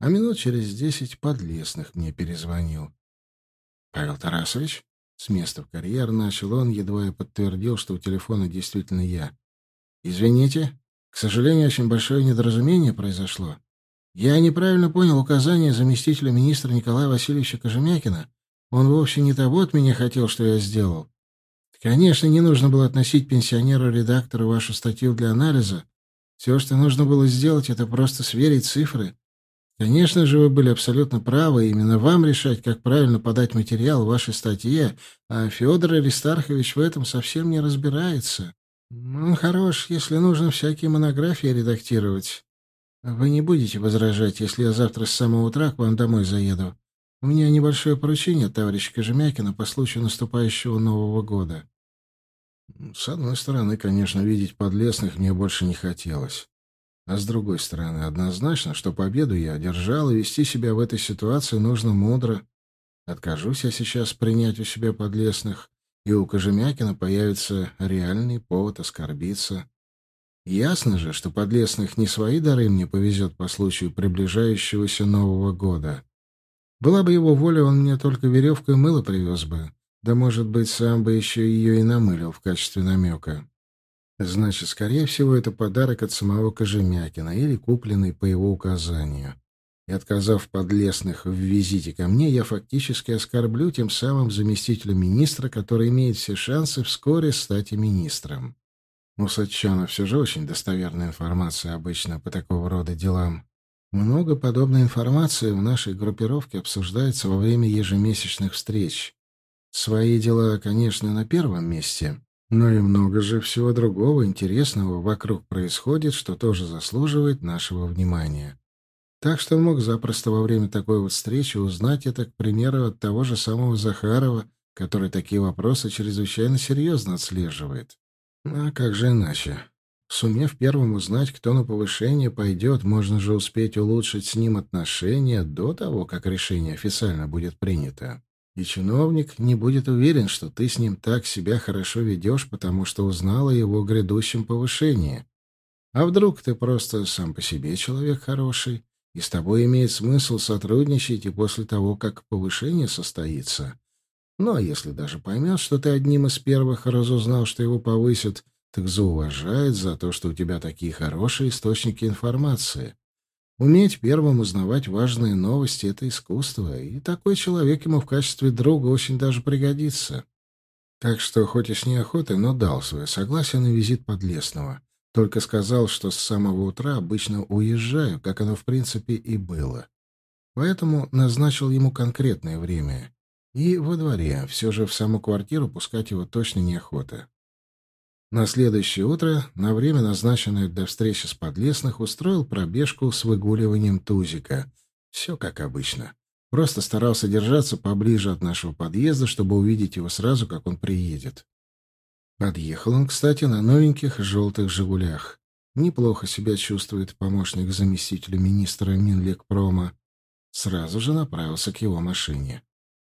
А минут через десять подлесных мне перезвонил. «Павел Тарасович?» С места в карьер начал он, едва я подтвердил, что у телефона действительно я. «Извините, к сожалению, очень большое недоразумение произошло. Я неправильно понял указание заместителя министра Николая Васильевича Кожемякина. Он вовсе не того от меня хотел, что я сделал. Конечно, не нужно было относить пенсионеру-редактору вашу статью для анализа. Все, что нужно было сделать, это просто сверить цифры. Конечно же, вы были абсолютно правы, именно вам решать, как правильно подать материал в вашей статье, а Федор Аристархович в этом совсем не разбирается. Он хорош, если нужно всякие монографии редактировать. Вы не будете возражать, если я завтра с самого утра к вам домой заеду. У меня небольшое поручение, товарищ Кожемякина, по случаю наступающего Нового года. С одной стороны, конечно, видеть подлесных мне больше не хотелось. А с другой стороны, однозначно, что победу я одержал, и вести себя в этой ситуации нужно мудро. Откажусь я сейчас принять у себя подлесных, и у Кожемякина появится реальный повод оскорбиться. Ясно же, что подлесных не свои дары мне повезет по случаю приближающегося Нового года. Была бы его воля, он мне только веревку и мыло привез бы. Да, может быть, сам бы еще ее и намылил в качестве намека. Значит, скорее всего, это подарок от самого Кожемякина или купленный по его указанию. И отказав подлесных в визите ко мне, я фактически оскорблю тем самым заместителя министра, который имеет все шансы вскоре стать и министром. У Сатчана все же очень достоверная информация обычно по такого рода делам. Много подобной информации в нашей группировке обсуждается во время ежемесячных встреч. Свои дела, конечно, на первом месте, но и много же всего другого интересного вокруг происходит, что тоже заслуживает нашего внимания. Так что он мог запросто во время такой вот встречи узнать это, к примеру, от того же самого Захарова, который такие вопросы чрезвычайно серьезно отслеживает. А как же иначе? Сумев первым узнать, кто на повышение пойдет, можно же успеть улучшить с ним отношения до того, как решение официально будет принято. И чиновник не будет уверен, что ты с ним так себя хорошо ведешь, потому что узнал о его грядущем повышении. А вдруг ты просто сам по себе человек хороший, и с тобой имеет смысл сотрудничать и после того, как повышение состоится? Ну, а если даже поймет, что ты одним из первых разузнал, что его повысят, так зауважает за то, что у тебя такие хорошие источники информации. Уметь первым узнавать важные новости — это искусство, и такой человек ему в качестве друга очень даже пригодится. Так что, хоть и с неохотой, но дал свое согласие на визит Подлесного. Только сказал, что с самого утра обычно уезжаю, как оно в принципе и было. Поэтому назначил ему конкретное время. И во дворе, все же в саму квартиру пускать его точно неохота. На следующее утро, на время, назначенное для встречи с Подлесных, устроил пробежку с выгуливанием Тузика. Все как обычно. Просто старался держаться поближе от нашего подъезда, чтобы увидеть его сразу, как он приедет. Подъехал он, кстати, на новеньких желтых «Жигулях». Неплохо себя чувствует помощник заместителя министра Минлекпрома. Сразу же направился к его машине.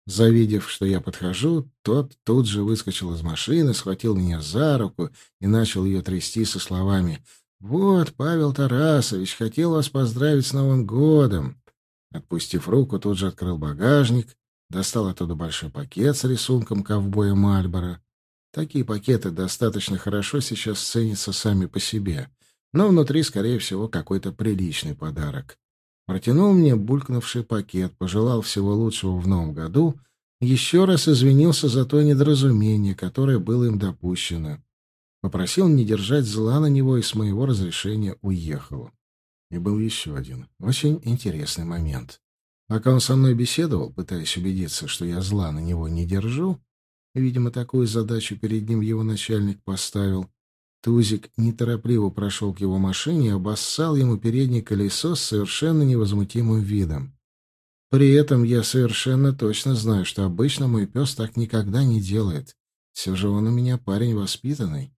Завидев, что я подхожу, тот тут же выскочил из машины, схватил меня за руку и начал ее трясти со словами «Вот, Павел Тарасович, хотел вас поздравить с Новым годом». Отпустив руку, тут же открыл багажник, достал оттуда большой пакет с рисунком ковбоя Мальбора. Такие пакеты достаточно хорошо сейчас ценятся сами по себе, но внутри, скорее всего, какой-то приличный подарок. Протянул мне булькнувший пакет, пожелал всего лучшего в новом году, еще раз извинился за то недоразумение, которое было им допущено. Попросил не держать зла на него и с моего разрешения уехал. И был еще один, очень интересный момент. Пока он со мной беседовал, пытаясь убедиться, что я зла на него не держу, видимо, такую задачу перед ним его начальник поставил, Тузик неторопливо прошел к его машине и обоссал ему переднее колесо с совершенно невозмутимым видом. При этом я совершенно точно знаю, что обычно мой пес так никогда не делает. Все же он у меня парень воспитанный.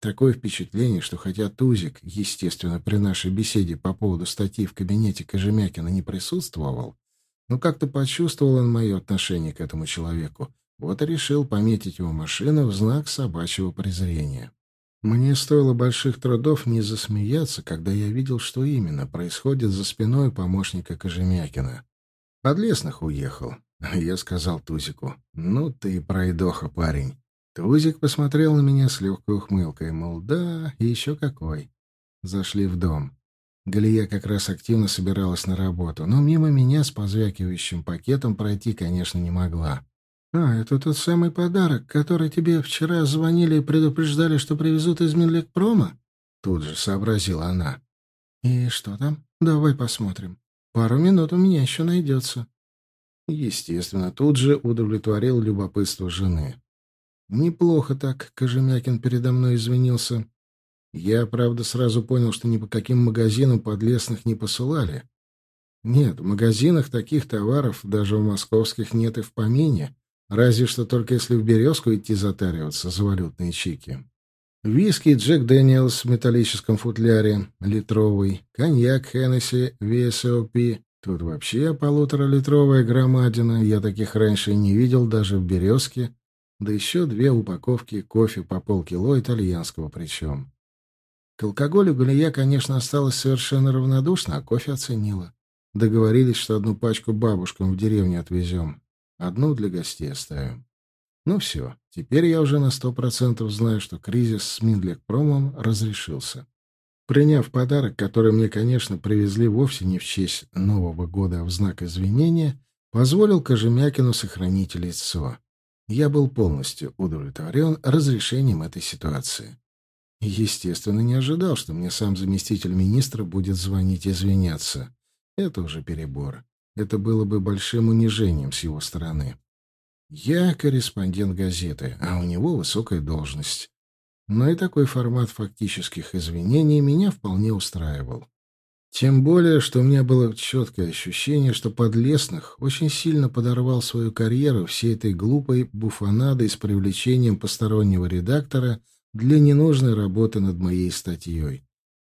Такое впечатление, что хотя Тузик, естественно, при нашей беседе по поводу статьи в кабинете Кожемякина не присутствовал, но как-то почувствовал он мое отношение к этому человеку, вот и решил пометить его машину в знак собачьего презрения. Мне стоило больших трудов не засмеяться, когда я видел, что именно происходит за спиной помощника Кожемякина. Подлесных уехал. Я сказал Тузику, «Ну ты пройдоха, парень». Тузик посмотрел на меня с легкой ухмылкой, мол, да, и еще какой. Зашли в дом. Галия как раз активно собиралась на работу, но мимо меня с позвякивающим пакетом пройти, конечно, не могла. «А, это тот самый подарок, который тебе вчера звонили и предупреждали, что привезут из Минлекпрома?» Тут же сообразила она. «И что там? Давай посмотрим. Пару минут у меня еще найдется». Естественно, тут же удовлетворил любопытство жены. Неплохо так Кожемякин передо мной извинился. Я, правда, сразу понял, что ни по каким магазинам подлесных не посылали. Нет, в магазинах таких товаров даже в московских нет и в помине. Разве что только если в «Березку» идти затариваться за валютные чеки. Виски Джек Дэниелс в металлическом футляре, литровый, коньяк Хеннесси VSOP. Тут вообще полуторалитровая громадина, я таких раньше не видел даже в «Березке», да еще две упаковки кофе по полкило итальянского причем. К алкоголю Галия, конечно, осталась совершенно равнодушна, а кофе оценила. Договорились, что одну пачку бабушкам в деревню отвезем. Одну для гостей оставим. Ну все, теперь я уже на сто процентов знаю, что кризис с Миндлекпромом разрешился. Приняв подарок, который мне, конечно, привезли вовсе не в честь Нового года, а в знак извинения, позволил Кожемякину сохранить лицо. Я был полностью удовлетворен разрешением этой ситуации. Естественно, не ожидал, что мне сам заместитель министра будет звонить извиняться. Это уже перебор. Это было бы большим унижением с его стороны. Я корреспондент газеты, а у него высокая должность. Но и такой формат фактических извинений меня вполне устраивал. Тем более, что у меня было четкое ощущение, что Подлесных очень сильно подорвал свою карьеру всей этой глупой буфонадой с привлечением постороннего редактора для ненужной работы над моей статьей.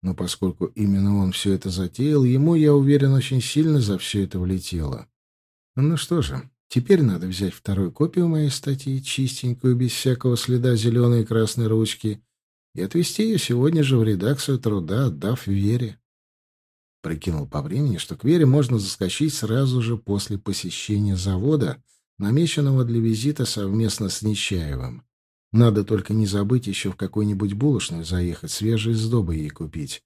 Но поскольку именно он все это затеял, ему, я уверен, очень сильно за все это влетело. Ну что же, теперь надо взять вторую копию моей статьи, чистенькую, без всякого следа зеленой и красной ручки, и отвезти ее сегодня же в редакцию труда, отдав Вере. Прикинул по времени, что к Вере можно заскочить сразу же после посещения завода, намеченного для визита совместно с Нечаевым. Надо только не забыть еще в какую-нибудь булочную заехать, свежие сдобы ей купить.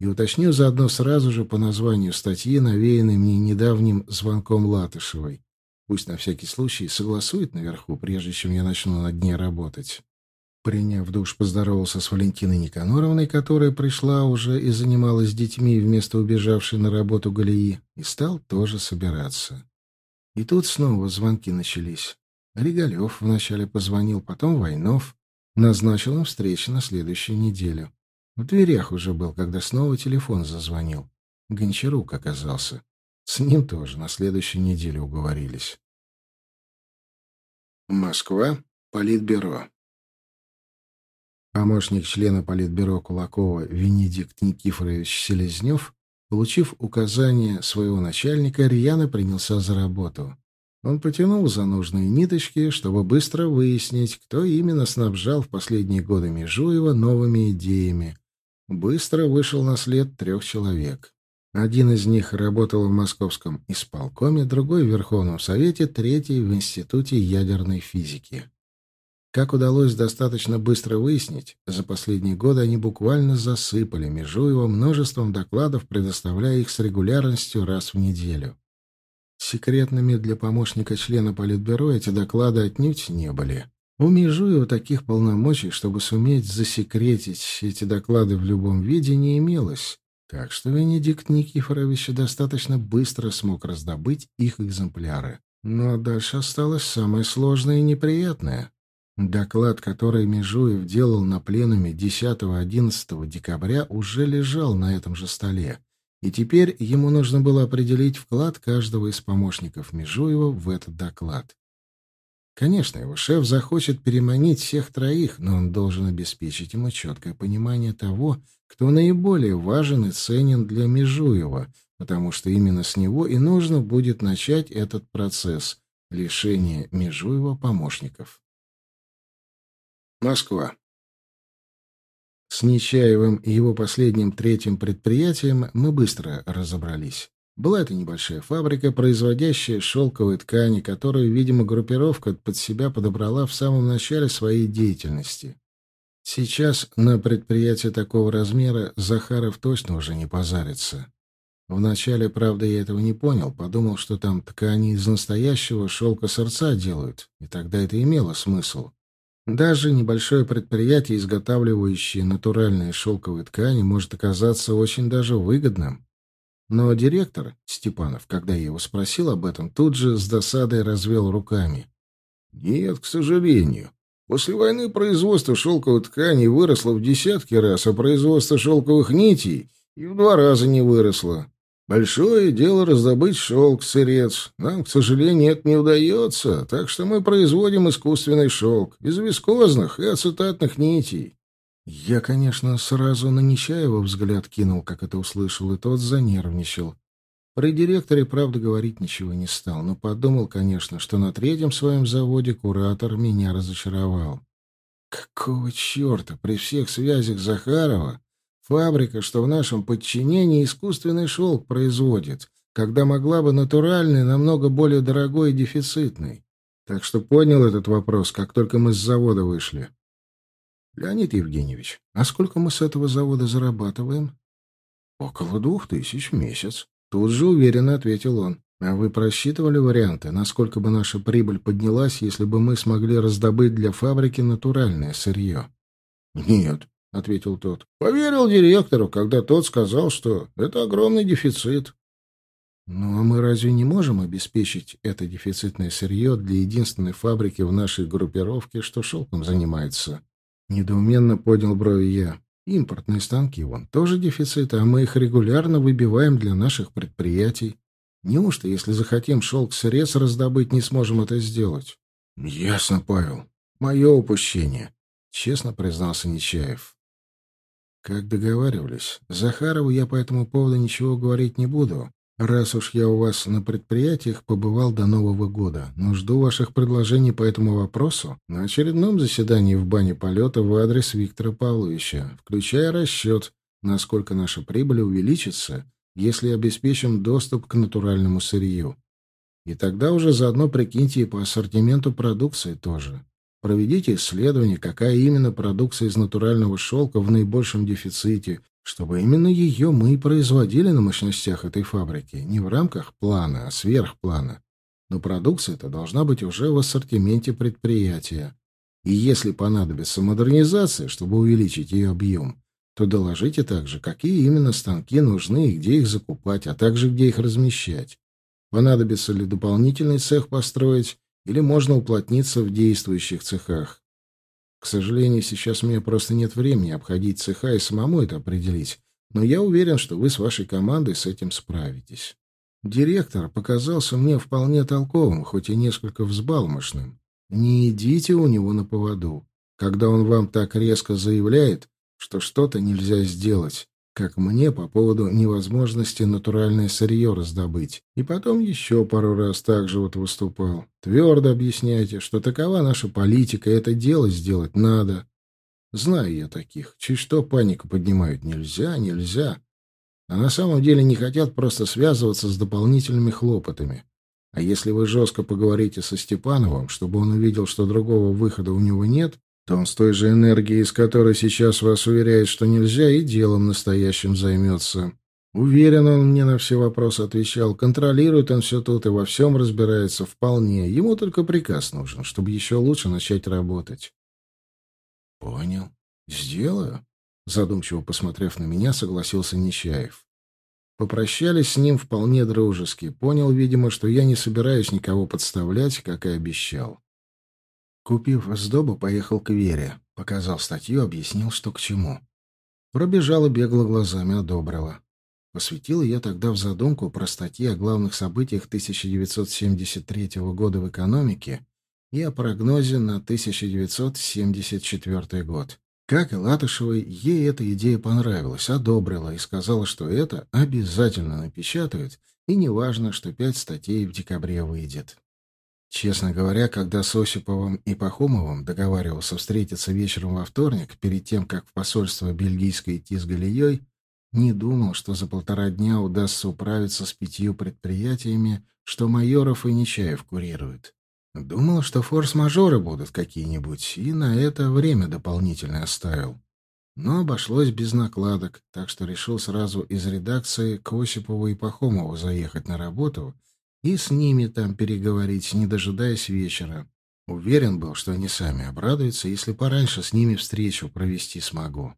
И уточню заодно сразу же по названию статьи, навеянной мне недавним звонком Латышевой. Пусть на всякий случай согласует наверху, прежде чем я начну над ней работать. Приняв душ, поздоровался с Валентиной Никаноровной, которая пришла уже и занималась детьми вместо убежавшей на работу Галии, и стал тоже собираться. И тут снова звонки начались. Регалев вначале позвонил, потом Войнов. Назначил им встречу на следующую неделю. В дверях уже был, когда снова телефон зазвонил. Гончарук оказался. С ним тоже на следующей неделе уговорились. Москва. Политбюро. Помощник члена Политбюро Кулакова Венедикт Никифорович Селезнев, получив указание своего начальника, рьяно принялся за работу. Он потянул за нужные ниточки, чтобы быстро выяснить, кто именно снабжал в последние годы Межуева новыми идеями. Быстро вышел на след трех человек. Один из них работал в московском исполкоме, другой — в Верховном Совете, третий — в Институте ядерной физики. Как удалось достаточно быстро выяснить, за последние годы они буквально засыпали Межуева множеством докладов, предоставляя их с регулярностью раз в неделю. Секретными для помощника члена Политбюро эти доклады отнюдь не были. У Межуева таких полномочий, чтобы суметь засекретить эти доклады в любом виде, не имелось. Так что Венедикт Никифорович достаточно быстро смог раздобыть их экземпляры. Но дальше осталось самое сложное и неприятное. Доклад, который Межуев делал на пленуме 10-11 декабря, уже лежал на этом же столе и теперь ему нужно было определить вклад каждого из помощников Межуева в этот доклад. Конечно, его шеф захочет переманить всех троих, но он должен обеспечить ему четкое понимание того, кто наиболее важен и ценен для Межуева, потому что именно с него и нужно будет начать этот процесс лишения Межуева помощников. Москва. С Нечаевым и его последним третьим предприятием мы быстро разобрались. Была это небольшая фабрика, производящая шелковые ткани, которую, видимо, группировка под себя подобрала в самом начале своей деятельности. Сейчас на предприятии такого размера Захаров точно уже не позарится. Вначале, правда, я этого не понял, подумал, что там ткани из настоящего шелка сердца делают, и тогда это имело смысл. Даже небольшое предприятие, изготавливающее натуральные шелковые ткани, может оказаться очень даже выгодным. Но директор, Степанов, когда я его спросил об этом, тут же с досадой развел руками. «Нет, к сожалению. После войны производство шелковой ткани выросло в десятки раз, а производство шелковых нитей и в два раза не выросло. Большое дело раздобыть шелк, сырец. Нам, к сожалению, это не удается, так что мы производим искусственный шелк из вискозных и ацетатных нитей. Я, конечно, сразу на Нечаева взгляд кинул, как это услышал, и тот занервничал. При директоре, правда, говорить ничего не стал, но подумал, конечно, что на третьем своем заводе куратор меня разочаровал. Какого черта при всех связях Захарова фабрика, что в нашем подчинении искусственный шелк производит, когда могла бы натуральный, намного более дорогой и дефицитный? Так что понял этот вопрос, как только мы с завода вышли. Леонид Евгеньевич, а сколько мы с этого завода зарабатываем? Около двух тысяч в месяц. Тут же уверенно ответил он. А вы просчитывали варианты, насколько бы наша прибыль поднялась, если бы мы смогли раздобыть для фабрики натуральное сырье? Нет, ответил тот. Поверил директору, когда тот сказал, что это огромный дефицит. Ну а мы разве не можем обеспечить это дефицитное сырье для единственной фабрики в нашей группировке, что шелком занимается? Недоуменно поднял брови я. Импортные станки, вон, тоже дефициты, а мы их регулярно выбиваем для наших предприятий. Неужто, если захотим шелк-сырец раздобыть, не сможем это сделать? — Ясно, Павел. Мое упущение, — честно признался Нечаев. Как договаривались, Захарову я по этому поводу ничего говорить не буду, Раз уж я у вас на предприятиях побывал до Нового года, но жду ваших предложений по этому вопросу на очередном заседании в бане полета в адрес Виктора Павловича, включая расчет, насколько наша прибыль увеличится, если обеспечим доступ к натуральному сырью. И тогда уже заодно прикиньте и по ассортименту продукции тоже. Проведите исследование, какая именно продукция из натурального шелка в наибольшем дефиците, чтобы именно ее мы и производили на мощностях этой фабрики, не в рамках плана, а сверх плана. Но продукция эта должна быть уже в ассортименте предприятия. И если понадобится модернизация, чтобы увеличить ее объем, то доложите также, какие именно станки нужны и где их закупать, а также где их размещать. Понадобится ли дополнительный цех построить, или можно уплотниться в действующих цехах. К сожалению, сейчас у меня просто нет времени обходить цеха и самому это определить, но я уверен, что вы с вашей командой с этим справитесь. Директор показался мне вполне толковым, хоть и несколько взбалмошным. Не идите у него на поводу. Когда он вам так резко заявляет, что что-то нельзя сделать, как мне по поводу невозможности натуральное сырье раздобыть. И потом еще пару раз так же вот выступал. Твердо объясняйте, что такова наша политика, это дело сделать надо. Знаю я таких, чуть что панику поднимают. Нельзя, нельзя. А на самом деле не хотят просто связываться с дополнительными хлопотами. А если вы жестко поговорите со Степановым, чтобы он увидел, что другого выхода у него нет, то он с той же энергией, с которой сейчас вас уверяет, что нельзя, и делом настоящим займется. Уверен, он мне на все вопросы отвечал. Контролирует он все тут и во всем разбирается вполне. Ему только приказ нужен, чтобы еще лучше начать работать. — Понял. Сделаю. Задумчиво посмотрев на меня, согласился Нечаев. Попрощались с ним вполне дружески. Понял, видимо, что я не собираюсь никого подставлять, как и обещал. Купив сдобу, поехал к Вере. Показал статью, объяснил, что к чему. Пробежала, бегло глазами, одобрила. Посвятил я тогда в задумку про статьи о главных событиях 1973 года в экономике и о прогнозе на 1974 год. Как и Латышевой, ей эта идея понравилась, одобрила и сказала, что это обязательно напечатают, и неважно, что пять статей в декабре выйдет. Честно говоря, когда с Осиповым и Пахомовым договаривался встретиться вечером во вторник, перед тем, как в посольство бельгийское идти с Галией, не думал, что за полтора дня удастся управиться с пятью предприятиями, что Майоров и Нечаев курируют. Думал, что форс-мажоры будут какие-нибудь, и на это время дополнительно оставил. Но обошлось без накладок, так что решил сразу из редакции к Осипову и Пахомову заехать на работу и с ними там переговорить, не дожидаясь вечера. Уверен был, что они сами обрадуются, если пораньше с ними встречу провести смогу.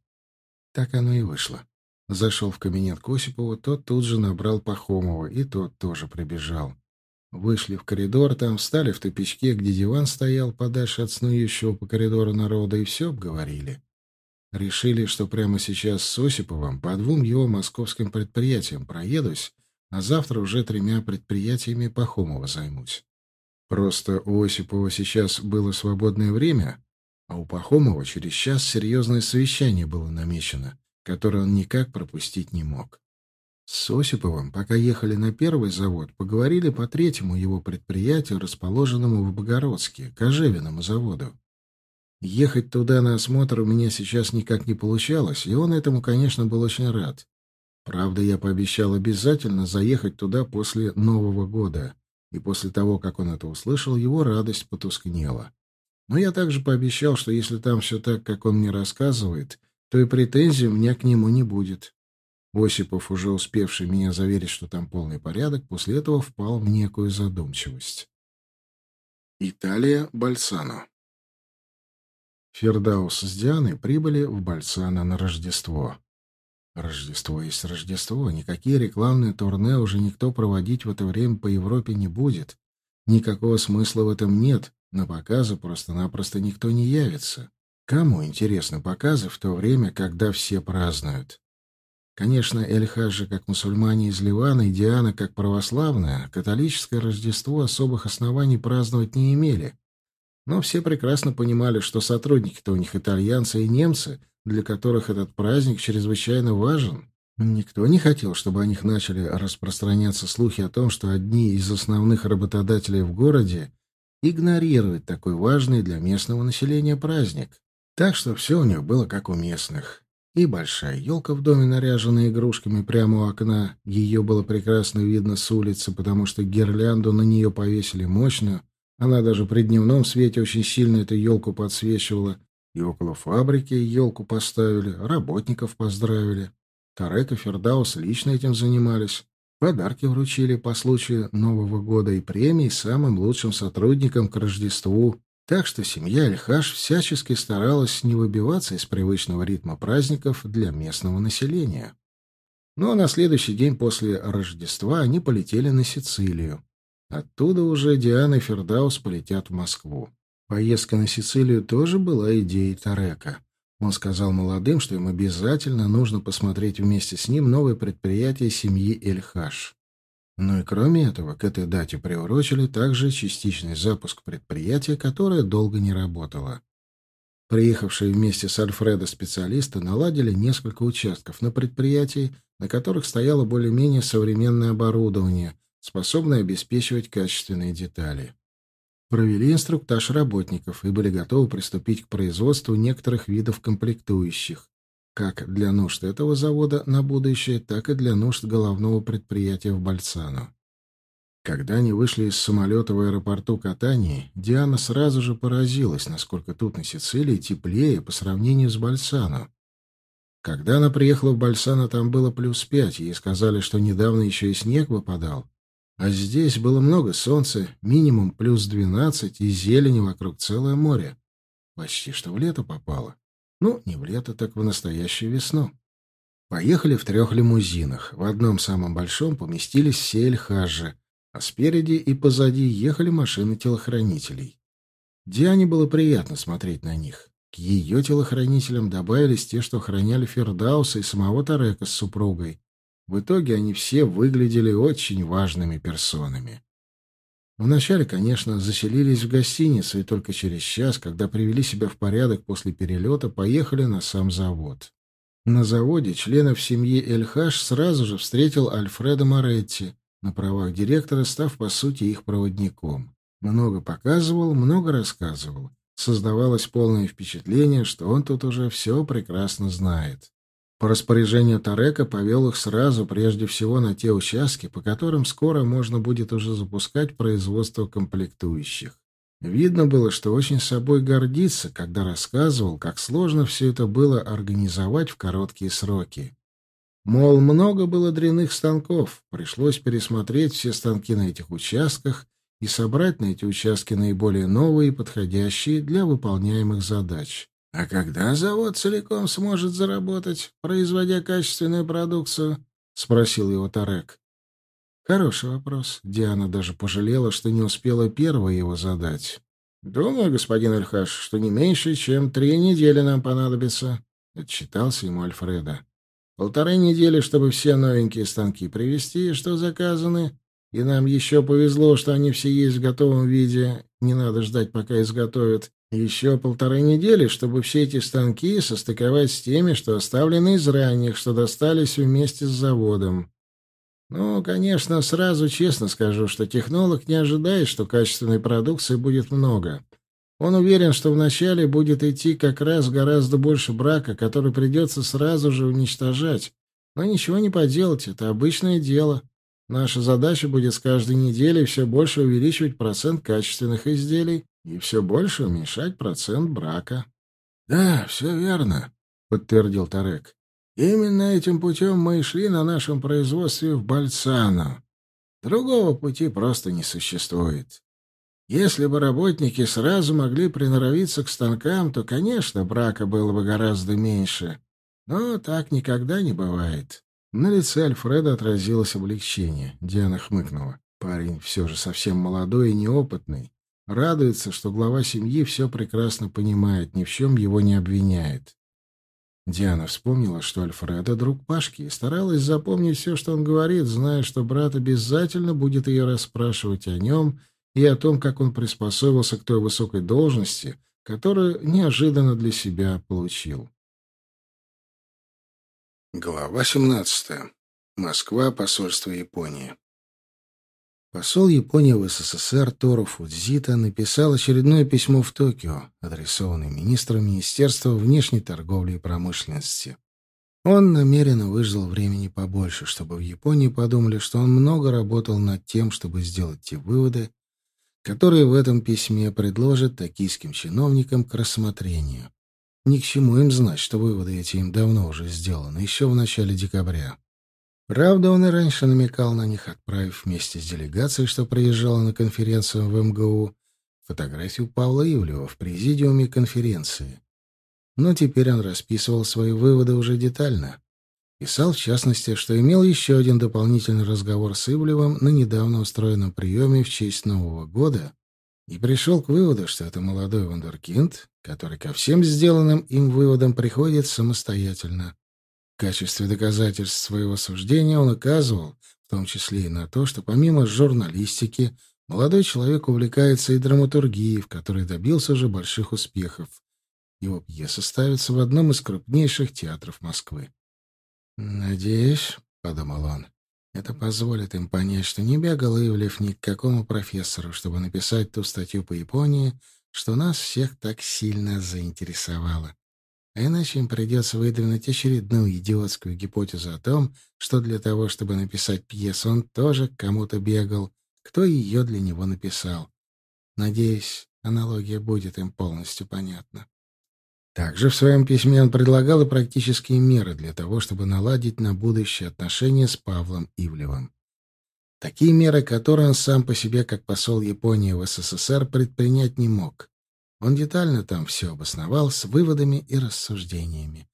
Так оно и вышло. Зашел в кабинет к Осипову, тот тут же набрал Пахомова, и тот тоже прибежал. Вышли в коридор, там встали в тупичке, где диван стоял, подальше от снующего по коридору народа, и все обговорили. Решили, что прямо сейчас с Осиповым по двум его московским предприятиям проедусь, а завтра уже тремя предприятиями Пахомова займусь. Просто у Осипова сейчас было свободное время, а у Пахомова через час серьезное совещание было намечено, которое он никак пропустить не мог. С Осиповым, пока ехали на первый завод, поговорили по третьему его предприятию, расположенному в Богородске, Кожевиному заводу. Ехать туда на осмотр у меня сейчас никак не получалось, и он этому, конечно, был очень рад. Правда, я пообещал обязательно заехать туда после Нового года, и после того, как он это услышал, его радость потускнела. Но я также пообещал, что если там все так, как он мне рассказывает, то и претензий у меня к нему не будет. Осипов, уже успевший меня заверить, что там полный порядок, после этого впал в некую задумчивость. Италия, Бальсано. Фердаус с Дианой прибыли в Бальсано на Рождество. Рождество есть Рождество. Никакие рекламные турне уже никто проводить в это время по Европе не будет. Никакого смысла в этом нет. На показы просто-напросто никто не явится. Кому интересны показы в то время, когда все празднуют? Конечно, Эль-Хаджи как мусульмане из Ливана и Диана как православная, католическое Рождество особых оснований праздновать не имели. Но все прекрасно понимали, что сотрудники-то у них итальянцы и немцы, для которых этот праздник чрезвычайно важен. Никто не хотел, чтобы о них начали распространяться слухи о том, что одни из основных работодателей в городе игнорируют такой важный для местного населения праздник. Так что все у них было как у местных. И большая елка в доме, наряженная игрушками прямо у окна. Ее было прекрасно видно с улицы, потому что гирлянду на нее повесили мощную. Она даже при дневном свете очень сильно эту елку подсвечивала. И около фабрики елку поставили, работников поздравили. Тарек и Фердаус лично этим занимались. Подарки вручили по случаю Нового года и премии самым лучшим сотрудникам к Рождеству. Так что семья Альхаш всячески старалась не выбиваться из привычного ритма праздников для местного населения. Ну а на следующий день после Рождества они полетели на Сицилию. Оттуда уже Диана и Фердаус полетят в Москву. Поездка на Сицилию тоже была идеей Тарека. Он сказал молодым, что им обязательно нужно посмотреть вместе с ним новое предприятие семьи Эльхаш. Ну и кроме этого, к этой дате приурочили также частичный запуск предприятия, которое долго не работало. Приехавшие вместе с Альфредо специалисты наладили несколько участков на предприятии, на которых стояло более-менее современное оборудование, способное обеспечивать качественные детали. Провели инструктаж работников и были готовы приступить к производству некоторых видов комплектующих, как для нужд этого завода на будущее, так и для нужд головного предприятия в Бальцано. Когда они вышли из самолета в аэропорту Катании, Диана сразу же поразилась, насколько тут на Сицилии теплее по сравнению с Бальсано. Когда она приехала в Бальсано, там было плюс пять, ей сказали, что недавно еще и снег выпадал. А здесь было много солнца, минимум плюс двенадцать, и зелени вокруг целое море. Почти что в лето попало. Ну, не в лето, так в настоящую весну. Поехали в трех лимузинах. В одном самом большом поместились все эльхажи, а спереди и позади ехали машины телохранителей. Диане было приятно смотреть на них. К ее телохранителям добавились те, что охраняли Фердауса и самого Тарека с супругой. В итоге они все выглядели очень важными персонами. Вначале, конечно, заселились в гостиницу, и только через час, когда привели себя в порядок после перелета, поехали на сам завод. На заводе членов семьи Эльхаш сразу же встретил Альфредо Моретти, на правах директора став, по сути, их проводником. Много показывал, много рассказывал. Создавалось полное впечатление, что он тут уже все прекрасно знает. По распоряжению Тарека повел их сразу, прежде всего, на те участки, по которым скоро можно будет уже запускать производство комплектующих. Видно было, что очень собой гордится, когда рассказывал, как сложно все это было организовать в короткие сроки. Мол, много было дрянных станков, пришлось пересмотреть все станки на этих участках и собрать на эти участки наиболее новые и подходящие для выполняемых задач. А когда завод целиком сможет заработать, производя качественную продукцию? — спросил его Тарек. Хороший вопрос. Диана даже пожалела, что не успела первой его задать. «Думаю, господин Эльхаш, что не меньше, чем три недели нам понадобится», — отчитался ему Альфреда. «Полторы недели, чтобы все новенькие станки привезти, что заказаны, и нам еще повезло, что они все есть в готовом виде, не надо ждать, пока изготовят. Еще полторы недели, чтобы все эти станки состыковать с теми, что оставлены из ранних, что достались вместе с заводом. Ну, конечно, сразу честно скажу, что технолог не ожидает, что качественной продукции будет много. Он уверен, что вначале будет идти как раз гораздо больше брака, который придется сразу же уничтожать. Но ничего не поделать, это обычное дело. Наша задача будет с каждой неделей все больше увеличивать процент качественных изделий и все больше уменьшать процент брака. — Да, все верно, — подтвердил Тарек. Именно этим путем мы и шли на нашем производстве в Бальцано. Другого пути просто не существует. Если бы работники сразу могли приноровиться к станкам, то, конечно, брака было бы гораздо меньше. Но так никогда не бывает. На лице Альфреда отразилось облегчение. Диана хмыкнула. Парень все же совсем молодой и неопытный. Радуется, что глава семьи все прекрасно понимает, ни в чем его не обвиняет. Диана вспомнила, что Альфреда — друг Пашки, и старалась запомнить все, что он говорит, зная, что брат обязательно будет ее расспрашивать о нем и о том, как он приспособился к той высокой должности, которую неожиданно для себя получил. Глава 17. Москва, посольство Японии. Посол Японии в СССР Тору Фудзита написал очередное письмо в Токио, адресованное министру Министерства внешней торговли и промышленности. Он намеренно выждал времени побольше, чтобы в Японии подумали, что он много работал над тем, чтобы сделать те выводы, которые в этом письме предложат токийским чиновникам к рассмотрению. Ни к чему им знать, что выводы эти им давно уже сделаны, еще в начале декабря. Правда, он и раньше намекал на них, отправив вместе с делегацией, что приезжала на конференцию в МГУ, фотографию Павла Ивлева в президиуме конференции. Но теперь он расписывал свои выводы уже детально. Писал, в частности, что имел еще один дополнительный разговор с Ивлевым на недавно устроенном приеме в честь Нового года и пришел к выводу, что это молодой вундеркинд, который ко всем сделанным им выводам приходит самостоятельно. В качестве доказательств своего суждения он указывал, в том числе и на то, что помимо журналистики, молодой человек увлекается и драматургией, в которой добился уже больших успехов. Его пьеса ставится в одном из крупнейших театров Москвы. «Надеюсь», — подумал он, — «это позволит им понять, что не бегал Ивлев ни к какому профессору, чтобы написать ту статью по Японии, что нас всех так сильно заинтересовало. А иначе им придется выдвинуть очередную идиотскую гипотезу о том, что для того, чтобы написать пьесу, он тоже кому-то бегал, кто ее для него написал. Надеюсь, аналогия будет им полностью понятна. Также в своем письме он предлагал и практические меры для того, чтобы наладить на будущее отношения с Павлом Ивлевым. Такие меры, которые он сам по себе, как посол Японии в СССР, предпринять не мог. Он детально там все обосновал с выводами и рассуждениями.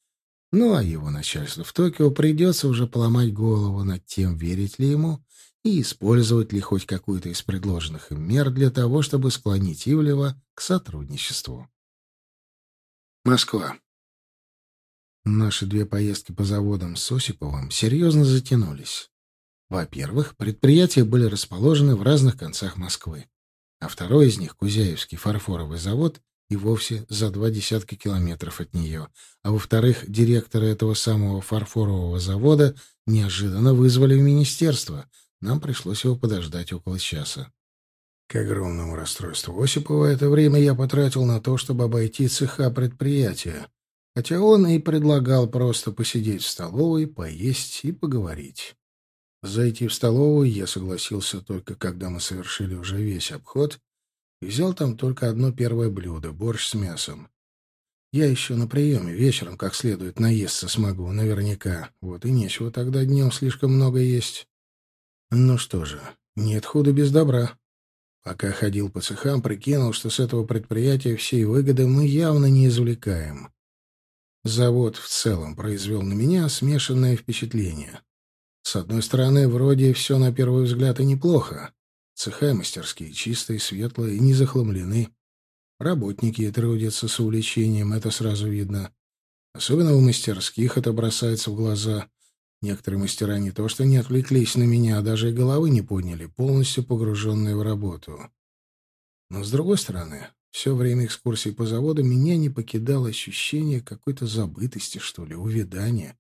Ну, а его начальству в Токио придется уже поломать голову над тем, верить ли ему и использовать ли хоть какую-то из предложенных им мер для того, чтобы склонить Ивлева к сотрудничеству. Москва. Наши две поездки по заводам с Осиповым серьезно затянулись. Во-первых, предприятия были расположены в разных концах Москвы а второй из них, Кузяевский фарфоровый завод, и вовсе за два десятка километров от нее. А во-вторых, директора этого самого фарфорового завода неожиданно вызвали в министерство. Нам пришлось его подождать около часа. К огромному расстройству Осипова это время я потратил на то, чтобы обойти цеха предприятия, хотя он и предлагал просто посидеть в столовой, поесть и поговорить. Зайти в столовую я согласился только, когда мы совершили уже весь обход, и взял там только одно первое блюдо — борщ с мясом. Я еще на приеме, вечером как следует наесться смогу, наверняка. Вот и нечего тогда днем слишком много есть. Ну что же, нет худа без добра. Пока ходил по цехам, прикинул, что с этого предприятия всей выгоды мы явно не извлекаем. Завод в целом произвел на меня смешанное впечатление. С одной стороны, вроде все на первый взгляд и неплохо. Цеха мастерские чистые, светлые не захламлены. Работники трудятся с увлечением, это сразу видно. Особенно в мастерских это бросается в глаза. Некоторые мастера не то что не отвлеклись на меня, а даже и головы не подняли, полностью погруженные в работу. Но, с другой стороны, все время экскурсии по заводу меня не покидало ощущение какой-то забытости, что ли, увядания.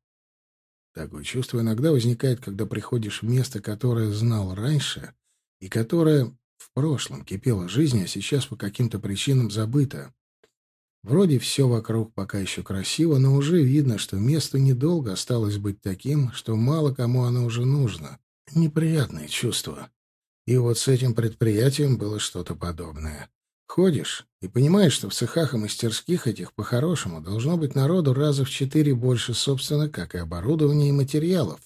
Такое чувство иногда возникает, когда приходишь в место, которое знал раньше, и которое в прошлом кипело жизнью, а сейчас по каким-то причинам забыто. Вроде все вокруг пока еще красиво, но уже видно, что месту недолго осталось быть таким, что мало кому оно уже нужно. Неприятное чувство. И вот с этим предприятием было что-то подобное. Ходишь и понимаешь, что в цехах и мастерских этих по-хорошему должно быть народу раза в четыре больше, собственно, как и оборудования и материалов,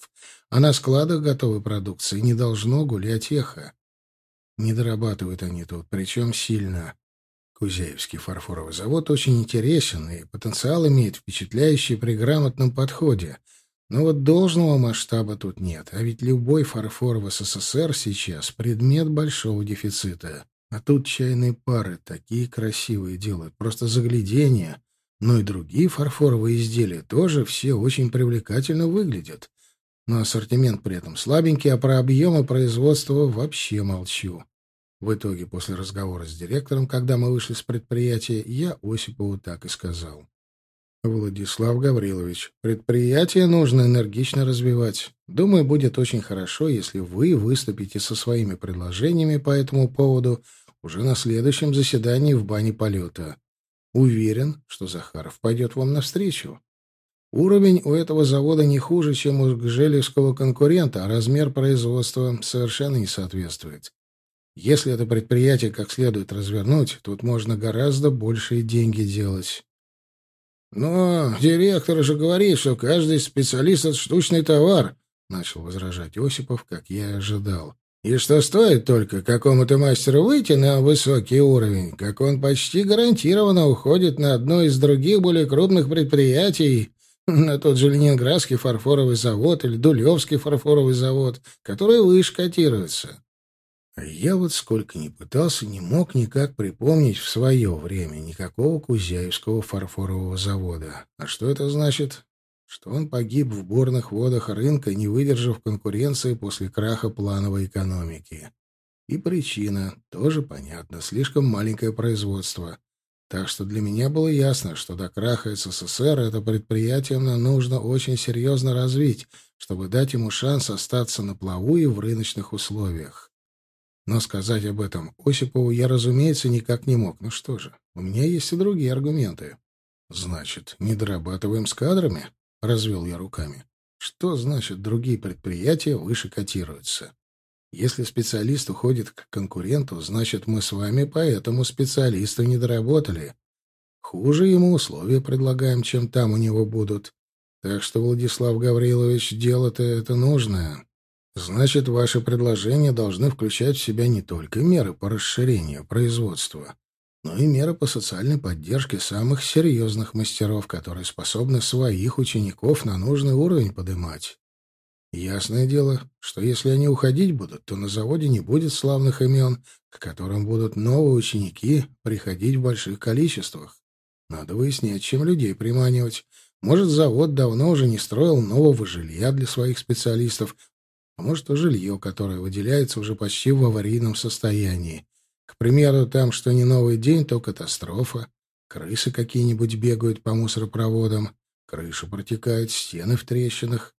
а на складах готовой продукции не должно гулять эхо. Не дорабатывают они тут, причем сильно. Кузяевский фарфоровый завод очень интересен и потенциал имеет впечатляющий при грамотном подходе. Но вот должного масштаба тут нет, а ведь любой фарфор в СССР сейчас предмет большого дефицита. А тут чайные пары такие красивые делают, просто загляденье. Но и другие фарфоровые изделия тоже все очень привлекательно выглядят. Но ассортимент при этом слабенький, а про объемы производства вообще молчу. В итоге, после разговора с директором, когда мы вышли с предприятия, я Осипову так и сказал. «Владислав Гаврилович, предприятие нужно энергично развивать. Думаю, будет очень хорошо, если вы выступите со своими предложениями по этому поводу уже на следующем заседании в бане полета. Уверен, что Захаров пойдет вам навстречу. Уровень у этого завода не хуже, чем у гжелевского конкурента, а размер производства совершенно не соответствует. Если это предприятие как следует развернуть, тут можно гораздо большие деньги делать. «Но директор же говорит, что каждый специалист — это штучный товар», — начал возражать Осипов, как я и ожидал. «И что стоит только какому-то мастеру выйти на высокий уровень, как он почти гарантированно уходит на одно из других более крупных предприятий, на тот же Ленинградский фарфоровый завод или Дулевский фарфоровый завод, которые выше котируются. А я вот сколько ни пытался, не мог никак припомнить в свое время никакого Кузяевского фарфорового завода. А что это значит? Что он погиб в бурных водах рынка, не выдержав конкуренции после краха плановой экономики. И причина тоже понятна. Слишком маленькое производство. Так что для меня было ясно, что до краха СССР это предприятие нужно очень серьезно развить, чтобы дать ему шанс остаться на плаву и в рыночных условиях. Но сказать об этом Осипову я, разумеется, никак не мог. Ну что же, у меня есть и другие аргументы. Значит, не дорабатываем с кадрами? Развел я руками. Что значит другие предприятия выше котируются? Если специалист уходит к конкуренту, значит, мы с вами по этому специалисту не доработали. Хуже ему условия предлагаем, чем там у него будут. Так что, Владислав Гаврилович, дело-то это нужное. Значит, ваши предложения должны включать в себя не только меры по расширению производства, но и меры по социальной поддержке самых серьезных мастеров, которые способны своих учеников на нужный уровень поднимать. Ясное дело, что если они уходить будут, то на заводе не будет славных имен, к которым будут новые ученики приходить в больших количествах. Надо выяснять, чем людей приманивать. Может, завод давно уже не строил нового жилья для своих специалистов, а может, то жилье, которое выделяется уже почти в аварийном состоянии. К примеру, там что не новый день, то катастрофа. Крысы какие-нибудь бегают по мусоропроводам, крыша протекает, стены в трещинах.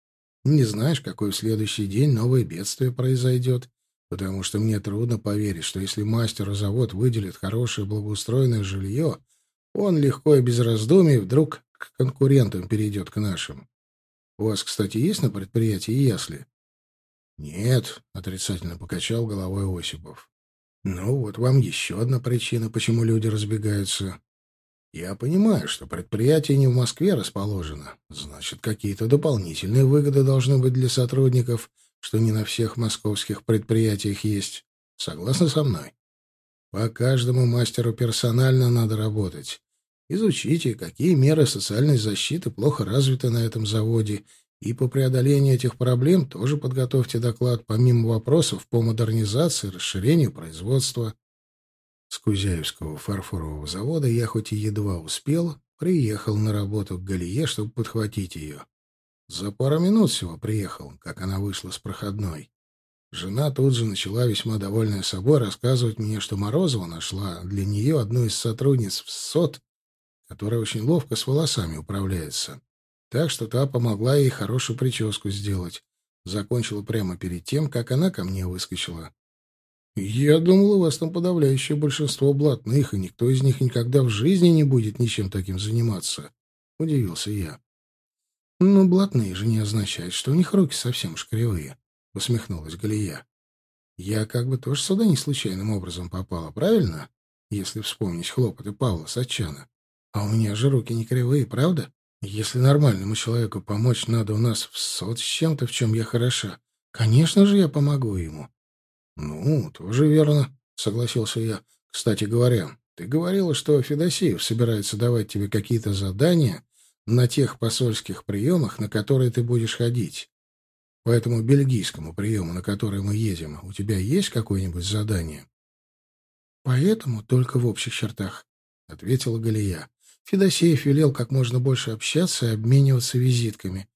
Не знаешь, какой в следующий день новое бедствие произойдет. потому что мне трудно поверить, что если мастеру завод выделит хорошее благоустроенное жилье, он легко и без раздумий вдруг к конкурентам перейдет к нашим. У вас, кстати, есть на предприятии ясли? Нет, отрицательно покачал головой Осипов. Ну, вот вам еще одна причина, почему люди разбегаются. Я понимаю, что предприятие не в Москве расположено. Значит, какие-то дополнительные выгоды должны быть для сотрудников, что не на всех московских предприятиях есть. Согласны со мной? По каждому мастеру персонально надо работать. Изучите, какие меры социальной защиты плохо развиты на этом заводе, и по преодолению этих проблем тоже подготовьте доклад, помимо вопросов по модернизации и расширению производства. С Кузяевского фарфорового завода я хоть и едва успел, приехал на работу к Галие, чтобы подхватить ее. За пару минут всего приехал, как она вышла с проходной. Жена тут же начала, весьма довольная собой, рассказывать мне, что Морозова нашла для нее одну из сотрудниц в СОТ, которая очень ловко с волосами управляется. Так что та помогла ей хорошую прическу сделать. Закончила прямо перед тем, как она ко мне выскочила. «Я думал, у вас там подавляющее большинство блатных, и никто из них никогда в жизни не будет ничем таким заниматься», — удивился я. «Ну, блатные же не означает, что у них руки совсем уж кривые», — усмехнулась Галия. «Я как бы тоже сюда не случайным образом попала, правильно? Если вспомнить хлопоты Павла Сачана. А у меня же руки не кривые, правда? Если нормальному человеку помочь надо у нас в сот с чем-то, в чем я хороша, конечно же, я помогу ему. Ну, тоже верно, согласился я. Кстати говоря, ты говорила, что Федосеев собирается давать тебе какие-то задания на тех посольских приемах, на которые ты будешь ходить. По этому бельгийскому приему, на который мы едем, у тебя есть какое-нибудь задание? — Поэтому только в общих чертах, — ответила Галия. Федосеев велел как можно больше общаться и обмениваться визитками.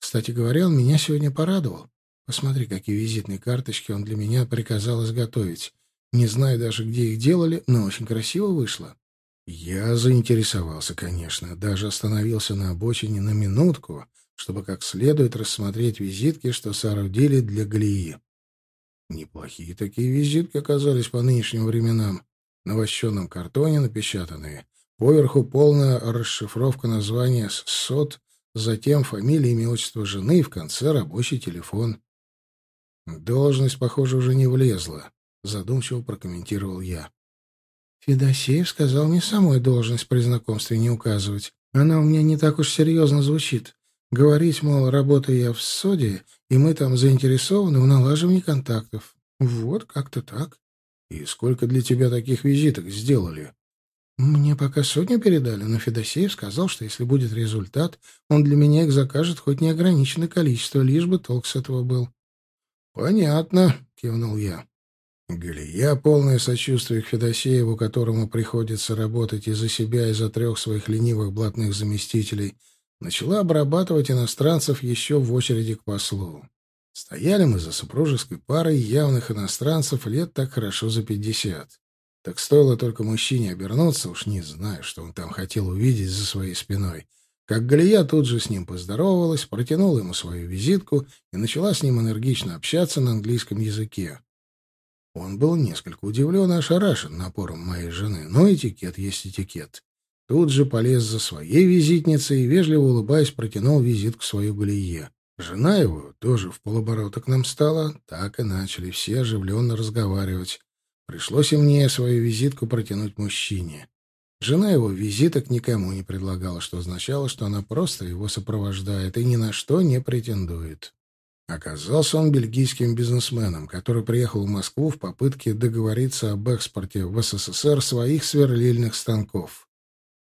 Кстати говоря, он меня сегодня порадовал. Посмотри, какие визитные карточки он для меня приказал изготовить. Не знаю даже, где их делали, но очень красиво вышло. Я заинтересовался, конечно, даже остановился на обочине на минутку, чтобы как следует рассмотреть визитки, что соорудили для Галии. Неплохие такие визитки оказались по нынешним временам. На вощенном картоне напечатанные. Поверху полная расшифровка названия СОТ, затем фамилия, имя, отчество жены и в конце рабочий телефон. Должность, похоже, уже не влезла, задумчиво прокомментировал я. Федосеев сказал мне самой должность при знакомстве не указывать. Она у меня не так уж серьезно звучит. Говорить, мол, работаю я в СОДе, и мы там заинтересованы в налаживании контактов. Вот как-то так. И сколько для тебя таких визиток сделали? Мне пока сотню передали, но Федосеев сказал, что если будет результат, он для меня их закажет хоть неограниченное количество, лишь бы толк с этого был. — Понятно, — кивнул я. Галия, полное сочувствие к Федосееву, которому приходится работать и за себя, и за трех своих ленивых блатных заместителей, начала обрабатывать иностранцев еще в очереди к послу. Стояли мы за супружеской парой явных иностранцев лет так хорошо за пятьдесят. Так стоило только мужчине обернуться, уж не знаю, что он там хотел увидеть за своей спиной, как Галия тут же с ним поздоровалась, протянула ему свою визитку и начала с ним энергично общаться на английском языке. Он был несколько удивлен и ошарашен напором моей жены, но этикет есть этикет. Тут же полез за своей визитницей и, вежливо улыбаясь, протянул визитку свою Галие. Жена его тоже в полоборота к нам стала, так и начали все оживленно разговаривать. Пришлось и мне свою визитку протянуть мужчине. Жена его визиток никому не предлагала, что означало, что она просто его сопровождает и ни на что не претендует. Оказался он бельгийским бизнесменом, который приехал в Москву в попытке договориться об экспорте в СССР своих сверлильных станков.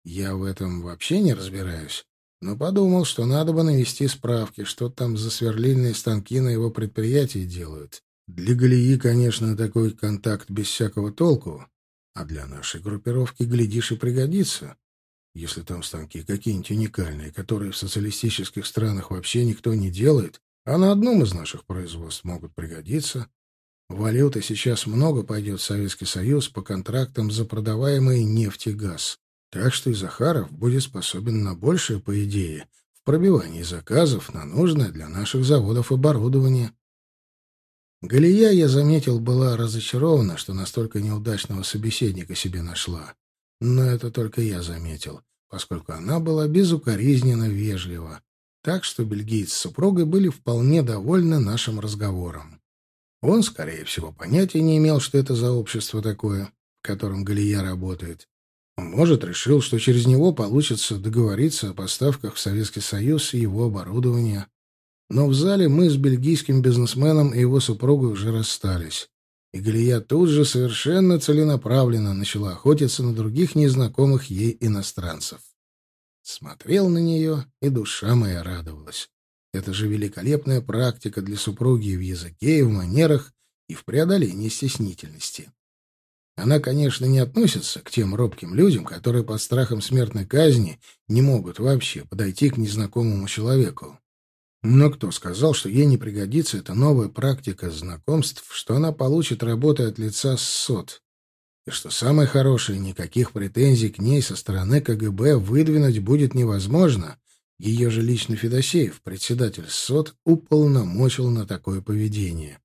Я в этом вообще не разбираюсь, но подумал, что надо бы навести справки, что там за сверлильные станки на его предприятии делают. Для Галии, конечно, такой контакт без всякого толку, а для нашей группировки, глядишь, и пригодится. Если там станки какие-нибудь уникальные, которые в социалистических странах вообще никто не делает, а на одном из наших производств могут пригодиться. Валюты сейчас много пойдет в Советский Союз по контрактам за продаваемый нефть и газ. Так что и Захаров будет способен на большее, по идее, в пробивании заказов на нужное для наших заводов оборудование. Галия, я заметил, была разочарована, что настолько неудачного собеседника себе нашла. Но это только я заметил, поскольку она была безукоризненно вежлива. Так что бельгиец с супругой были вполне довольны нашим разговором. Он, скорее всего, понятия не имел, что это за общество такое, в котором Галия работает. Может, решил, что через него получится договориться о поставках в Советский Союз и его оборудования. Но в зале мы с бельгийским бизнесменом и его супругой уже расстались. И Галия тут же совершенно целенаправленно начала охотиться на других незнакомых ей иностранцев. Смотрел на нее, и душа моя радовалась. Это же великолепная практика для супруги в языке, и в манерах, и в преодолении стеснительности. Она, конечно, не относится к тем робким людям, которые под страхом смертной казни не могут вообще подойти к незнакомому человеку. Но кто сказал, что ей не пригодится эта новая практика знакомств, что она получит работы от лица СОТ? И что самое хорошее, никаких претензий к ней со стороны КГБ выдвинуть будет невозможно. Ее же лично Федосеев, председатель СОТ, уполномочил на такое поведение.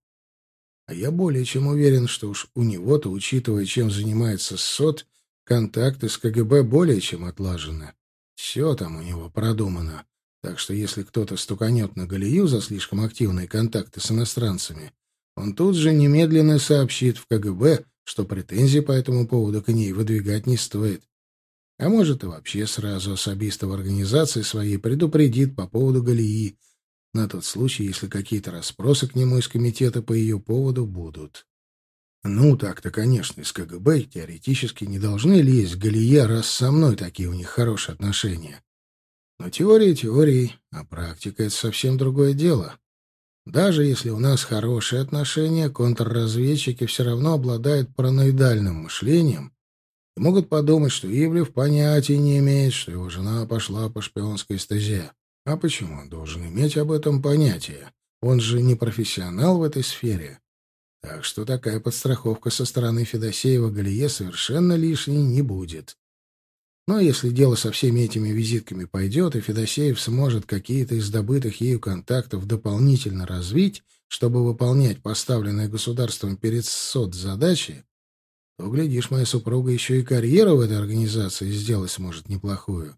А я более чем уверен, что уж у него-то, учитывая, чем занимается СОТ, контакты с КГБ более чем отлажены. Все там у него продумано. Так что если кто-то стуканет на Галию за слишком активные контакты с иностранцами, он тут же немедленно сообщит в КГБ, что претензий по этому поводу к ней выдвигать не стоит. А может, и вообще сразу особисто в организации своей предупредит по поводу Галии, на тот случай, если какие-то расспросы к нему из комитета по ее поводу будут. Ну, так-то, конечно, из КГБ теоретически не должны лезть Галия, раз со мной такие у них хорошие отношения. Но теория теорией, а практика — это совсем другое дело. Даже если у нас хорошие отношения, контрразведчики все равно обладают параноидальным мышлением и могут подумать, что Ивлев понятия не имеет, что его жена пошла по шпионской стезе. А почему он должен иметь об этом понятие? Он же не профессионал в этой сфере. Так что такая подстраховка со стороны Федосеева Галие совершенно лишней не будет. Но если дело со всеми этими визитками пойдет, и Федосеев сможет какие-то из добытых ею контактов дополнительно развить, чтобы выполнять поставленные государством перед СОД задачи, то, глядишь, моя супруга еще и карьеру в этой организации сделать сможет неплохую.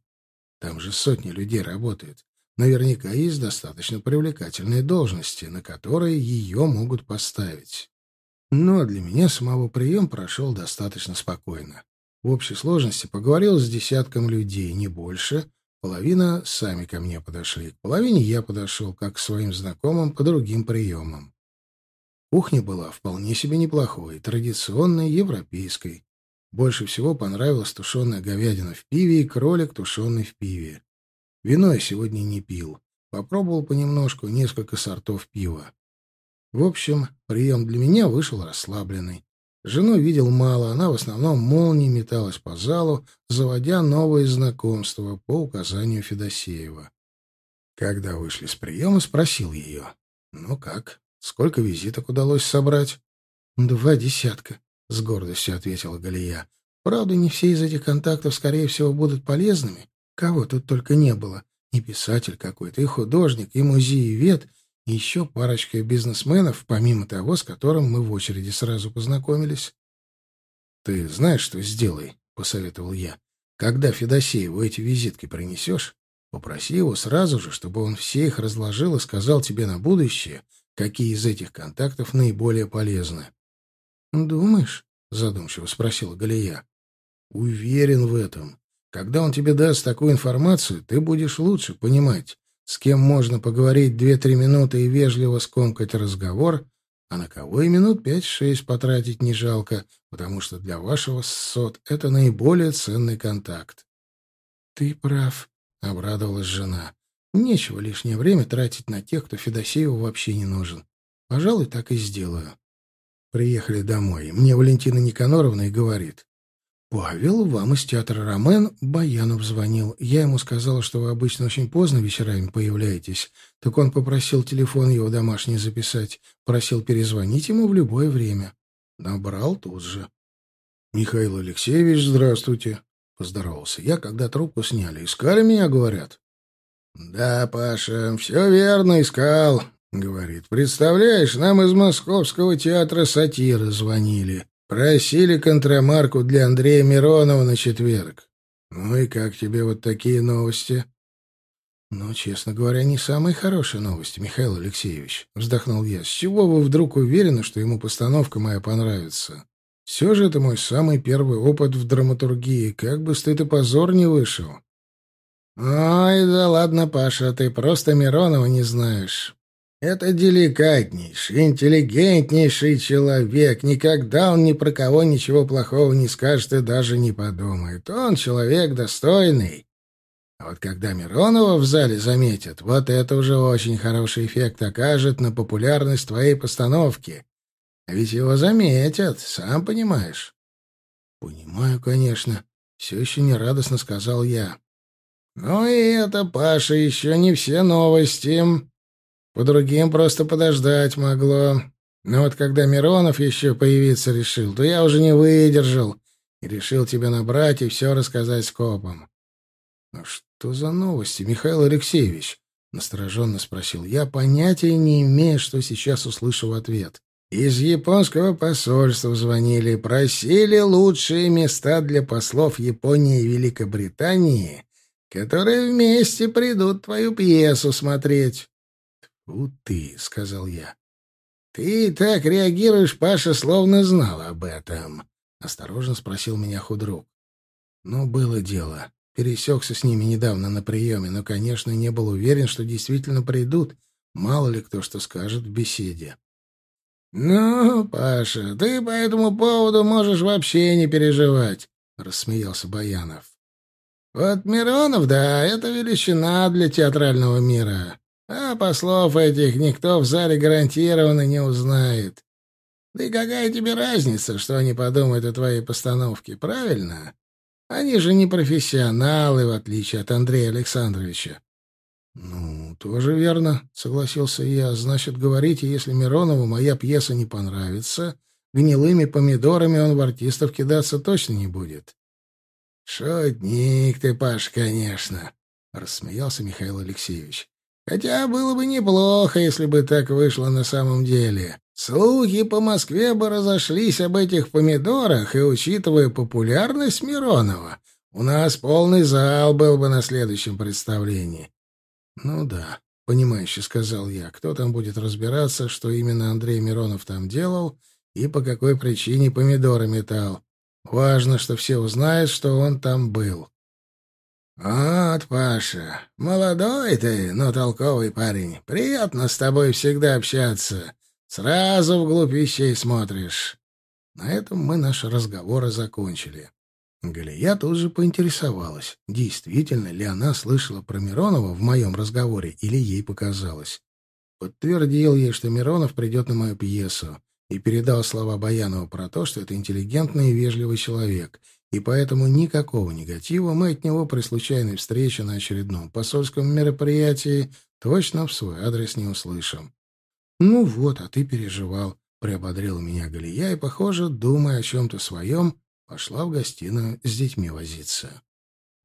Там же сотни людей работают. Наверняка есть достаточно привлекательные должности, на которые ее могут поставить. Но для меня самого прием прошел достаточно спокойно. В общей сложности поговорил с десятком людей, не больше. Половина сами ко мне подошли. К половине я подошел, как к своим знакомым, по другим приемам. Кухня была вполне себе неплохой, традиционной, европейской. Больше всего понравилась тушеная говядина в пиве и кролик, тушеный в пиве. Вино я сегодня не пил. Попробовал понемножку несколько сортов пива. В общем, прием для меня вышел расслабленный. Жену видел мало, она в основном молнией металась по залу, заводя новые знакомства по указанию Федосеева. Когда вышли с приема, спросил ее. «Ну как? Сколько визиток удалось собрать?» «Два десятка», — с гордостью ответила Галия. «Правда, не все из этих контактов, скорее всего, будут полезными. Кого тут только не было. И писатель какой-то, и художник, и музеевед — еще парочка бизнесменов, помимо того, с которым мы в очереди сразу познакомились. «Ты знаешь, что сделай?» — посоветовал я. «Когда Федосееву эти визитки принесешь, попроси его сразу же, чтобы он все их разложил и сказал тебе на будущее, какие из этих контактов наиболее полезны». «Думаешь?» — задумчиво спросила Галия. «Уверен в этом. Когда он тебе даст такую информацию, ты будешь лучше понимать, с кем можно поговорить две-три минуты и вежливо скомкать разговор, а на кого и минут пять-шесть потратить не жалко, потому что для вашего сот это наиболее ценный контакт. — Ты прав, — обрадовалась жена. — Нечего лишнее время тратить на тех, кто Федосееву вообще не нужен. Пожалуй, так и сделаю. Приехали домой. Мне Валентина Никаноровна и говорит. «Павел, вам из театра «Ромен» Баянов звонил. Я ему сказала, что вы обычно очень поздно вечерами появляетесь. Так он попросил телефон его домашний записать. Просил перезвонить ему в любое время. Набрал тут же. «Михаил Алексеевич, здравствуйте!» Поздоровался я, когда трубку сняли. «Искали меня, говорят?» «Да, Паша, все верно, искал. Говорит, представляешь, нам из Московского театра сатиры звонили. Просили контрамарку для Андрея Миронова на четверг. Ну и как тебе вот такие новости? «Ну, честно говоря, не самые хорошие новости, Михаил Алексеевич», — вздохнул я. «С чего вы вдруг уверены, что ему постановка моя понравится? Все же это мой самый первый опыт в драматургии. Как бы стыд и позор не вышел». «Ой, да ладно, Паша, ты просто Миронова не знаешь. Это деликатнейший, интеллигентнейший человек. Никогда он ни про кого ничего плохого не скажет и даже не подумает. Он человек достойный». А вот когда Миронова в зале заметят, вот это уже очень хороший эффект окажет на популярность твоей постановки. А ведь его заметят, сам понимаешь. — Понимаю, конечно. Все еще нерадостно сказал я. — Ну и это, Паша, еще не все новости. По другим просто подождать могло. Но вот когда Миронов еще появиться решил, то я уже не выдержал и решил тебя набрать и все рассказать скопом. «Ну что за новости, Михаил Алексеевич?» — настороженно спросил я, понятия не имея, что сейчас услышу в ответ. «Из японского посольства звонили, просили лучшие места для послов Японии и Великобритании, которые вместе придут твою пьесу смотреть». «Тьфу ты», — сказал я. «Ты так реагируешь, Паша, словно знал об этом», — осторожно спросил меня худрук. «Ну, было дело. Пересекся с ними недавно на приеме, но, конечно, не был уверен, что действительно придут. Мало ли кто что скажет в беседе. «Ну, Паша, ты по этому поводу можешь вообще не переживать», — рассмеялся Баянов. «Вот Миронов, да, это величина для театрального мира. А послов этих никто в зале гарантированно не узнает. Да и какая тебе разница, что они подумают о твоей постановке, правильно?» Они же не профессионалы, в отличие от Андрея Александровича. — Ну, тоже верно, — согласился я. — Значит, говорите, если Миронову моя пьеса не понравится, гнилыми помидорами он в артистов кидаться точно не будет. — Шутник ты, Паш, конечно, — рассмеялся Михаил Алексеевич. — Хотя было бы неплохо, если бы так вышло на самом деле. Слухи по Москве бы разошлись об этих помидорах, и, учитывая популярность Миронова, у нас полный зал был бы на следующем представлении. — Ну да, — понимающе сказал я, — кто там будет разбираться, что именно Андрей Миронов там делал и по какой причине помидоры метал. Важно, что все узнают, что он там был. — Вот, Паша, молодой ты, но толковый парень. Приятно с тобой всегда общаться. Сразу вглубь вещей смотришь. На этом мы наши разговоры закончили. Галия тут же поинтересовалась, действительно ли она слышала про Миронова в моем разговоре или ей показалось. Подтвердил ей, что Миронов придет на мою пьесу, и передал слова Баянова про то, что это интеллигентный и вежливый человек, и поэтому никакого негатива мы от него при случайной встрече на очередном посольском мероприятии точно в свой адрес не услышим. «Ну вот, а ты переживал», — приободрила меня Галия и, похоже, думая о чем-то своем, пошла в гостиную с детьми возиться.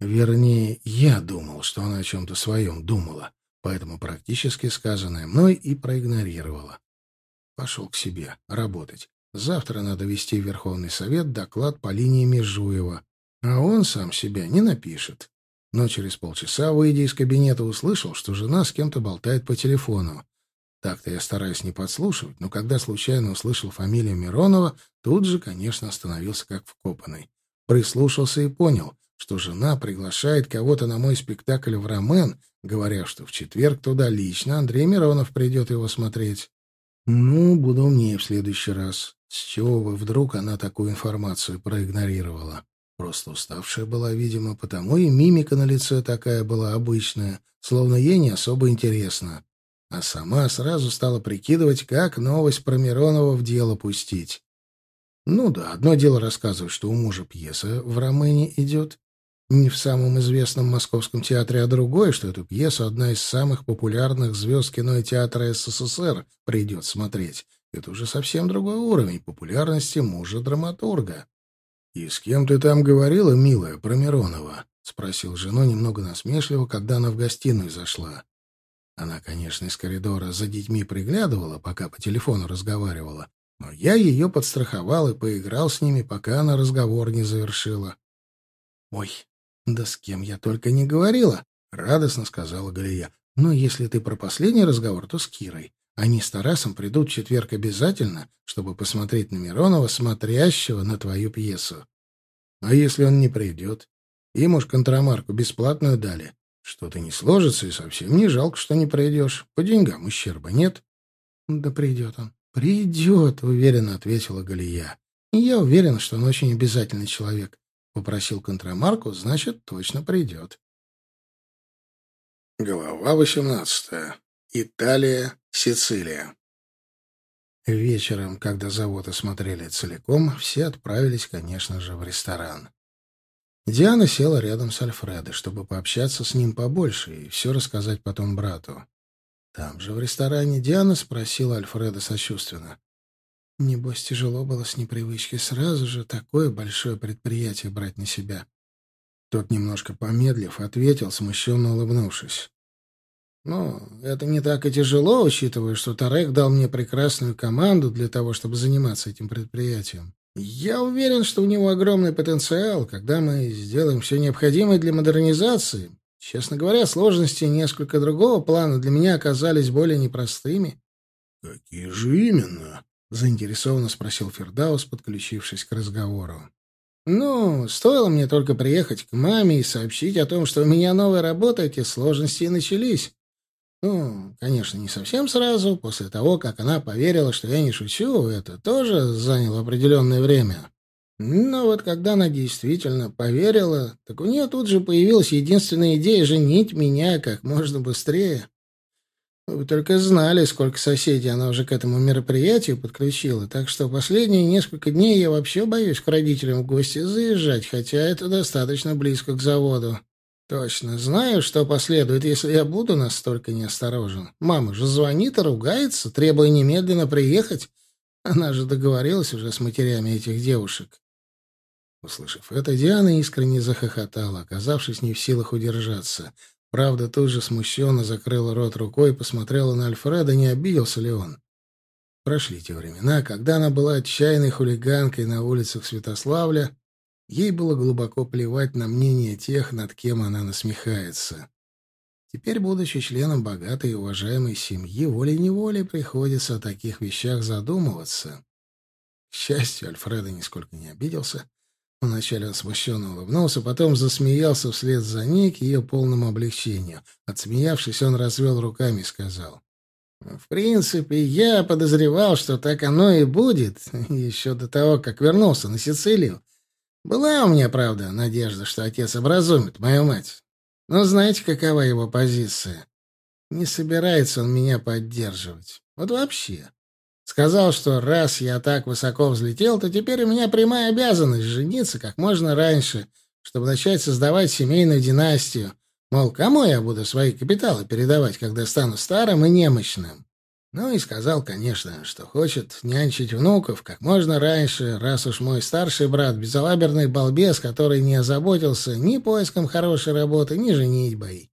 Вернее, я думал, что она о чем-то своем думала, поэтому практически сказанное мной и проигнорировала. Пошел к себе работать. Завтра надо вести в Верховный Совет доклад по линии Межуева, а он сам себя не напишет. Но через полчаса, выйдя из кабинета, услышал, что жена с кем-то болтает по телефону. Так-то я стараюсь не подслушивать, но когда случайно услышал фамилию Миронова, тут же, конечно, остановился как вкопанный. Прислушался и понял, что жена приглашает кого-то на мой спектакль в Ромен, говоря, что в четверг туда лично Андрей Миронов придет его смотреть. Ну, буду умнее в следующий раз. С чего бы вдруг она такую информацию проигнорировала? Просто уставшая была, видимо, потому и мимика на лице такая была обычная, словно ей не особо интересно а сама сразу стала прикидывать, как новость про Миронова в дело пустить. Ну да, одно дело рассказывать, что у мужа пьеса в Романе идет, не в самом известном московском театре, а другое, что эту пьесу одна из самых популярных звезд кино и театра СССР придет смотреть. Это уже совсем другой уровень популярности мужа-драматурга. «И с кем ты там говорила, милая, про Миронова?» — спросил жену немного насмешливо, когда она в гостиную зашла. Она, конечно, из коридора за детьми приглядывала, пока по телефону разговаривала, но я ее подстраховал и поиграл с ними, пока она разговор не завершила. «Ой, да с кем я только не говорила!» — радостно сказала Галия. «Но если ты про последний разговор, то с Кирой. Они с Тарасом придут в четверг обязательно, чтобы посмотреть на Миронова, смотрящего на твою пьесу. А если он не придет? Им уж контрамарку бесплатную дали. Что-то не сложится, и совсем не жалко, что не придешь. По деньгам ущерба нет. — Да придет он. — Придет, — уверенно ответила Галия. — я уверен, что он очень обязательный человек. Попросил контрамарку, значит, точно придет. Глава восемнадцатая. Италия, Сицилия. Вечером, когда завод осмотрели целиком, все отправились, конечно же, в ресторан. Диана села рядом с Альфредо, чтобы пообщаться с ним побольше и все рассказать потом брату. Там же, в ресторане, Диана спросила Альфреда сочувственно. «Небось, тяжело было с непривычки сразу же такое большое предприятие брать на себя». Тот, немножко помедлив, ответил, смущенно улыбнувшись. «Ну, это не так и тяжело, учитывая, что Тарек дал мне прекрасную команду для того, чтобы заниматься этим предприятием. Я уверен, что у него огромный потенциал, когда мы сделаем все необходимое для модернизации. Честно говоря, сложности несколько другого плана для меня оказались более непростыми. — Какие же именно? — заинтересованно спросил Фердаус, подключившись к разговору. «Ну, стоило мне только приехать к маме и сообщить о том, что у меня новая работа, эти сложности и начались. Ну, конечно, не совсем сразу. После того, как она поверила, что я не шучу, это тоже заняло определенное время. Но вот когда она действительно поверила, так у нее тут же появилась единственная идея женить меня как можно быстрее. Вы только знали, сколько соседей она уже к этому мероприятию подключила, так что последние несколько дней я вообще боюсь к родителям в гости заезжать, хотя это достаточно близко к заводу. Точно. Знаю, что последует, если я буду настолько неосторожен. Мама же звонит и ругается, требуя немедленно приехать. Она же договорилась уже с матерями этих девушек. Услышав это, Диана искренне захохотала, оказавшись не в силах удержаться. Правда, тут же смущенно закрыла рот рукой и посмотрела на Альфреда, не обиделся ли он. Прошли те времена, когда она была отчаянной хулиганкой на улицах Святославля, Ей было глубоко плевать на мнение тех, над кем она насмехается. Теперь, будучи членом богатой и уважаемой семьи, волей-неволей приходится о таких вещах задумываться. К счастью, Альфреда нисколько не обиделся. Вначале он смущенно улыбнулся, потом засмеялся вслед за ней к ее полному облегчению. Отсмеявшись, он развел руками и сказал. «В принципе, я подозревал, что так оно и будет, еще до того, как вернулся на Сицилию. Была у меня, правда, надежда, что отец образумит мою мать. Но знаете, какова его позиция? Не собирается он меня поддерживать. Вот вообще. Сказал, что раз я так высоко взлетел, то теперь у меня прямая обязанность жениться как можно раньше, чтобы начать создавать семейную династию. Мол, кому я буду свои капиталы передавать, когда стану старым и немощным? Ну и сказал, конечно, что хочет нянчить внуков как можно раньше, раз уж мой старший брат — безалаберный балбес, который не озаботился ни поиском хорошей работы, ни женитьбой.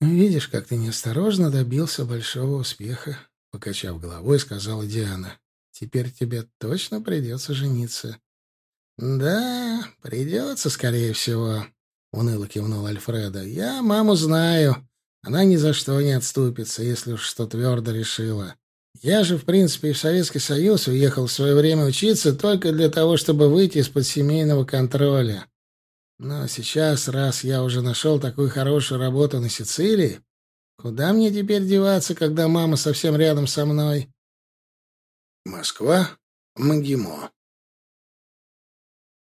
«Видишь, как ты неосторожно добился большого успеха», — покачав головой, сказала Диана. «Теперь тебе точно придется жениться». «Да, придется, скорее всего», — уныло кивнул Альфреда. «Я маму знаю. Она ни за что не отступится, если уж что твердо решила. Я же, в принципе, и в Советский Союз уехал в свое время учиться только для того, чтобы выйти из-под семейного контроля. Но сейчас, раз я уже нашел такую хорошую работу на Сицилии, куда мне теперь деваться, когда мама совсем рядом со мной? Москва, Магимо.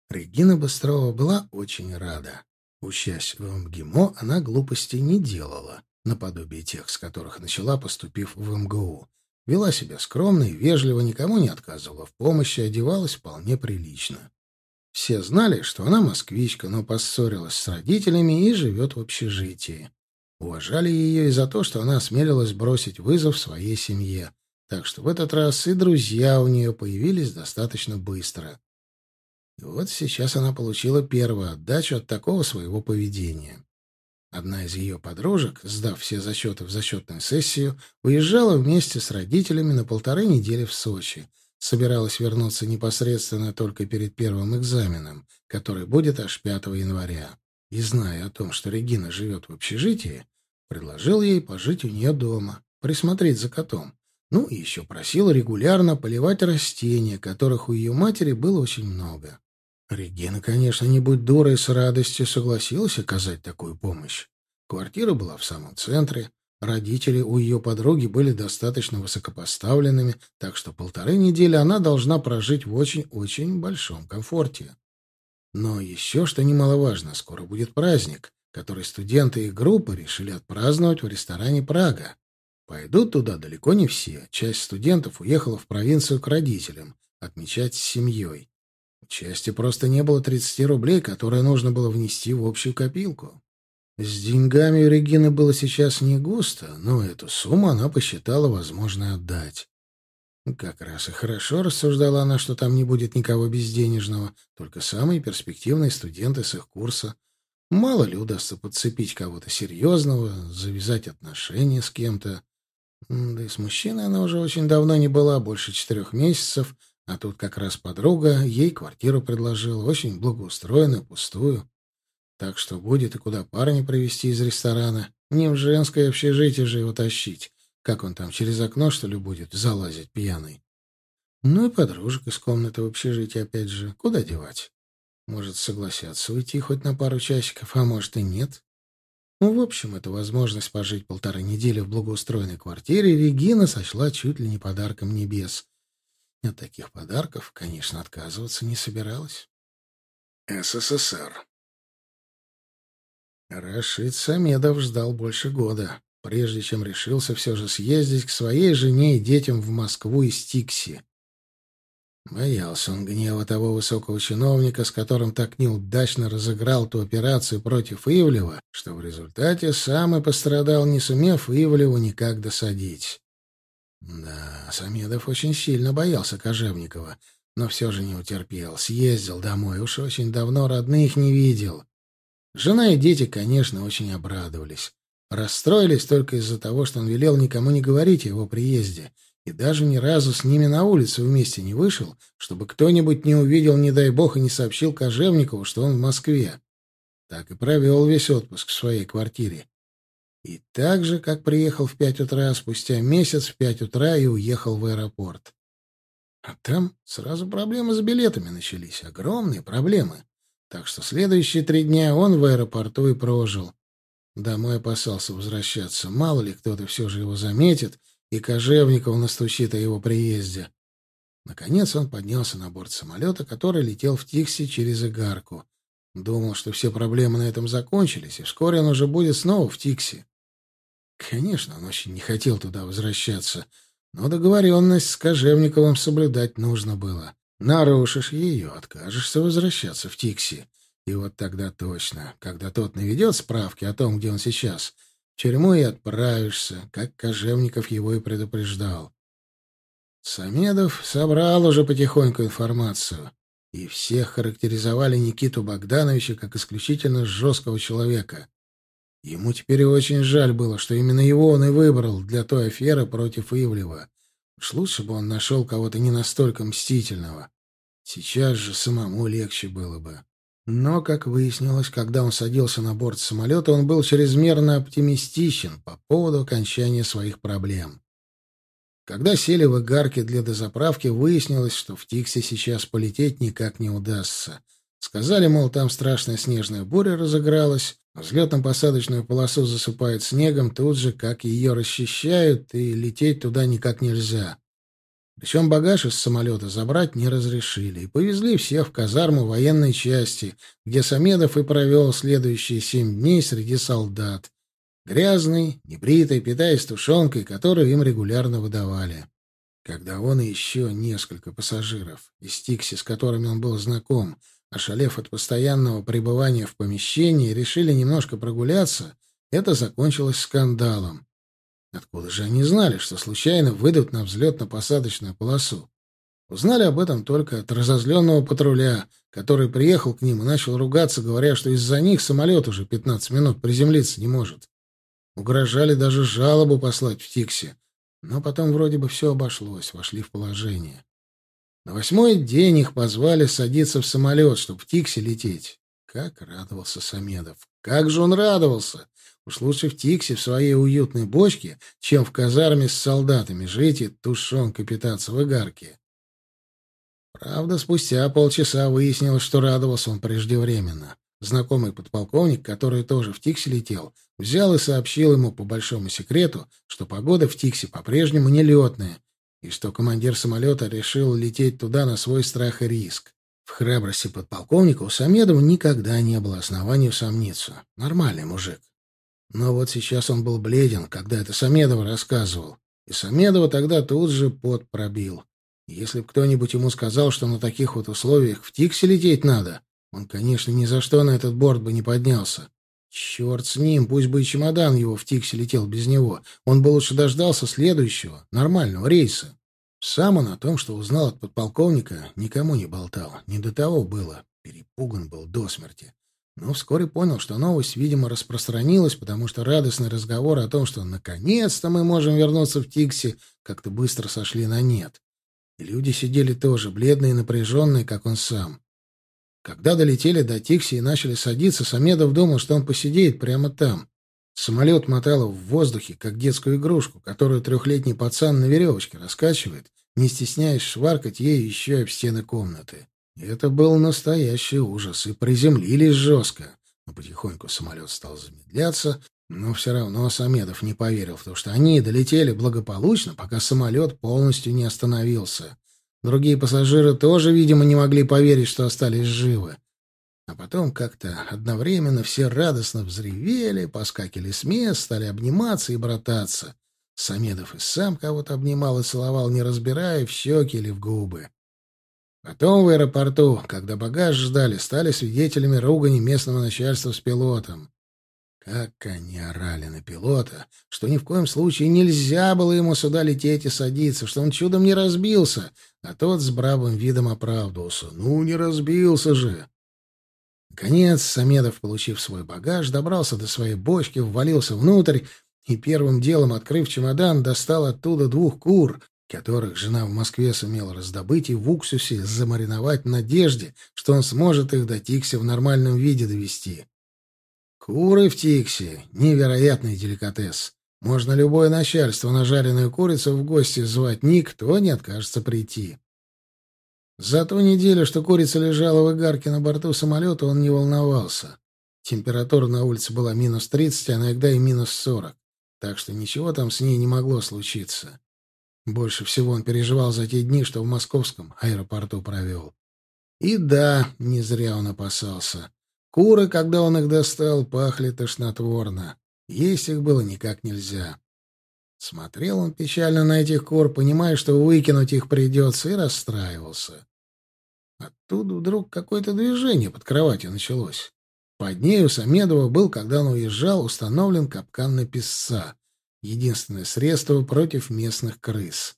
Регина Быстрова была очень рада. Учась в МГИМО, она глупости не делала наподобие тех, с которых начала, поступив в МГУ. Вела себя скромно и вежливо, никому не отказывала в помощи, одевалась вполне прилично. Все знали, что она москвичка, но поссорилась с родителями и живет в общежитии. Уважали ее и за то, что она осмелилась бросить вызов своей семье. Так что в этот раз и друзья у нее появились достаточно быстро. И вот сейчас она получила первую отдачу от такого своего поведения. Одна из ее подружек, сдав все зачеты в зачетную сессию, уезжала вместе с родителями на полторы недели в Сочи. Собиралась вернуться непосредственно только перед первым экзаменом, который будет аж 5 января. И, зная о том, что Регина живет в общежитии, предложил ей пожить у нее дома, присмотреть за котом. Ну и еще просил регулярно поливать растения, которых у ее матери было очень много. Регина, конечно, не будь дурой, с радостью согласилась оказать такую помощь. Квартира была в самом центре, родители у ее подруги были достаточно высокопоставленными, так что полторы недели она должна прожить в очень-очень большом комфорте. Но еще, что немаловажно, скоро будет праздник, который студенты и группы решили отпраздновать в ресторане «Прага». Пойдут туда далеко не все. Часть студентов уехала в провинцию к родителям, отмечать с семьей. Части просто не было 30 рублей, которые нужно было внести в общую копилку. С деньгами у Регины было сейчас не густо, но эту сумму она посчитала возможно отдать. Как раз и хорошо рассуждала она, что там не будет никого безденежного, только самые перспективные студенты с их курса. Мало ли удастся подцепить кого-то серьезного, завязать отношения с кем-то. Да и с мужчиной она уже очень давно не была, больше четырех месяцев, а тут как раз подруга ей квартиру предложила, очень благоустроенную, пустую. Так что будет и куда парня привезти из ресторана. Не в женское общежитие же его тащить. Как он там, через окно, что ли, будет залазить пьяный? Ну и подружек из комнаты в общежитии опять же. Куда девать? Может, согласятся уйти хоть на пару часиков, а может и нет. Ну, в общем, эту возможность пожить полторы недели в благоустроенной квартире Регина сочла чуть ли не подарком небес. От таких подарков, конечно, отказываться не собиралась. СССР Рашид Самедов ждал больше года, прежде чем решился все же съездить к своей жене и детям в Москву из Тикси. Боялся он гнева того высокого чиновника, с которым так неудачно разыграл ту операцию против Ивлева, что в результате сам и пострадал, не сумев Ивлеву никак досадить. Да, Самедов очень сильно боялся Кожевникова, но все же не утерпел, съездил домой, уж очень давно родных не видел. Жена и дети, конечно, очень обрадовались. Расстроились только из-за того, что он велел никому не говорить о его приезде — и даже ни разу с ними на улицу вместе не вышел, чтобы кто-нибудь не увидел, не дай бог, и не сообщил Кожевникову, что он в Москве. Так и провел весь отпуск в своей квартире. И так же, как приехал в пять утра, спустя месяц в пять утра и уехал в аэропорт. А там сразу проблемы с билетами начались, огромные проблемы. Так что следующие три дня он в аэропорту и прожил. Домой опасался возвращаться, мало ли кто-то все же его заметит и Кожевников настучит о его приезде. Наконец он поднялся на борт самолета, который летел в Тикси через Игарку. Думал, что все проблемы на этом закончились, и вскоре он уже будет снова в Тикси. Конечно, он очень не хотел туда возвращаться, но договоренность с Кожевниковым соблюдать нужно было. Нарушишь ее, откажешься возвращаться в Тикси. И вот тогда точно, когда тот наведет справки о том, где он сейчас — тюрьму и отправишься, как Кожевников его и предупреждал. Самедов собрал уже потихоньку информацию, и всех характеризовали Никиту Богдановича как исключительно жесткого человека. Ему теперь очень жаль было, что именно его он и выбрал для той аферы против Ивлева. Уж лучше бы он нашел кого-то не настолько мстительного. Сейчас же самому легче было бы. Но, как выяснилось, когда он садился на борт самолета, он был чрезмерно оптимистичен по поводу окончания своих проблем. Когда сели в игарке для дозаправки, выяснилось, что в Тиксе сейчас полететь никак не удастся. Сказали, мол, там страшная снежная буря разыгралась, взлетно-посадочную полосу засыпает снегом тут же, как ее расчищают, и лететь туда никак нельзя. Причем багаж из самолета забрать не разрешили, и повезли всех в казарму военной части, где Самедов и провел следующие семь дней среди солдат. Грязный, небритый, питаясь тушенкой, которую им регулярно выдавали. Когда он и еще несколько пассажиров из Тикси, с которыми он был знаком, ошалев от постоянного пребывания в помещении, решили немножко прогуляться, это закончилось скандалом. Откуда же они знали, что случайно выйдут на взлетно-посадочную полосу? Узнали об этом только от разозленного патруля, который приехал к ним и начал ругаться, говоря, что из-за них самолет уже 15 минут приземлиться не может. Угрожали даже жалобу послать в Тикси. Но потом вроде бы все обошлось, вошли в положение. На восьмой день их позвали садиться в самолет, чтобы в Тикси лететь. Как радовался Самедов! Как же он радовался! Уж лучше в Тиксе, в своей уютной бочке, чем в казарме с солдатами жить и тушенкой питаться в игарке. Правда, спустя полчаса выяснилось, что радовался он преждевременно. Знакомый подполковник, который тоже в Тиксе летел, взял и сообщил ему по большому секрету, что погода в Тиксе по-прежнему нелетная, и что командир самолета решил лететь туда на свой страх и риск. В храбрости подполковника у Самедова никогда не было оснований усомниться. Нормальный мужик. Но вот сейчас он был бледен, когда это Самедов рассказывал. И Самедова тогда тут же пот пробил. Если бы кто-нибудь ему сказал, что на таких вот условиях в Тиксе лететь надо, он, конечно, ни за что на этот борт бы не поднялся. Черт с ним, пусть бы и чемодан его в Тиксе летел без него. Он бы лучше дождался следующего, нормального рейса. Сам он о том, что узнал от подполковника, никому не болтал. Не до того было. Перепуган был до смерти. Но вскоре понял, что новость, видимо, распространилась, потому что радостный разговор о том, что наконец-то мы можем вернуться в Тикси, как-то быстро сошли на нет. И люди сидели тоже, бледные и напряженные, как он сам. Когда долетели до Тикси и начали садиться, Самедов думал, что он посидеет прямо там. Самолет мотало в воздухе, как детскую игрушку, которую трехлетний пацан на веревочке раскачивает, не стесняясь шваркать ей еще и в стены комнаты. Это был настоящий ужас, и приземлились жестко. Но потихоньку самолет стал замедляться, но все равно Самедов не поверил в то, что они долетели благополучно, пока самолет полностью не остановился. Другие пассажиры тоже, видимо, не могли поверить, что остались живы. А потом как-то одновременно все радостно взревели, поскакали с мест, стали обниматься и брататься. Самедов и сам кого-то обнимал и целовал, не разбирая, в щеки или в губы. Потом в аэропорту, когда багаж ждали, стали свидетелями ругани местного начальства с пилотом. Как они орали на пилота, что ни в коем случае нельзя было ему сюда лететь и садиться, что он чудом не разбился, а тот с бравым видом оправдывался. «Ну, не разбился же!» Наконец, Самедов, получив свой багаж, добрался до своей бочки, ввалился внутрь и первым делом, открыв чемодан, достал оттуда двух кур, которых жена в Москве сумела раздобыть и в уксусе замариновать в надежде, что он сможет их до Тикси в нормальном виде довести. Куры в Тиксе — невероятный деликатес. Можно любое начальство на жареную курицу в гости звать, никто не откажется прийти. За ту неделю, что курица лежала в игарке на борту самолета, он не волновался. Температура на улице была минус тридцать, а иногда и минус сорок. Так что ничего там с ней не могло случиться. Больше всего он переживал за те дни, что в московском аэропорту провел. И да, не зря он опасался. Куры, когда он их достал, пахли тошнотворно. Есть их было никак нельзя. Смотрел он печально на этих кур, понимая, что выкинуть их придется, и расстраивался. Оттуда вдруг какое-то движение под кроватью началось. Под ней у Самедова был, когда он уезжал, установлен капкан на песца. Единственное средство против местных крыс.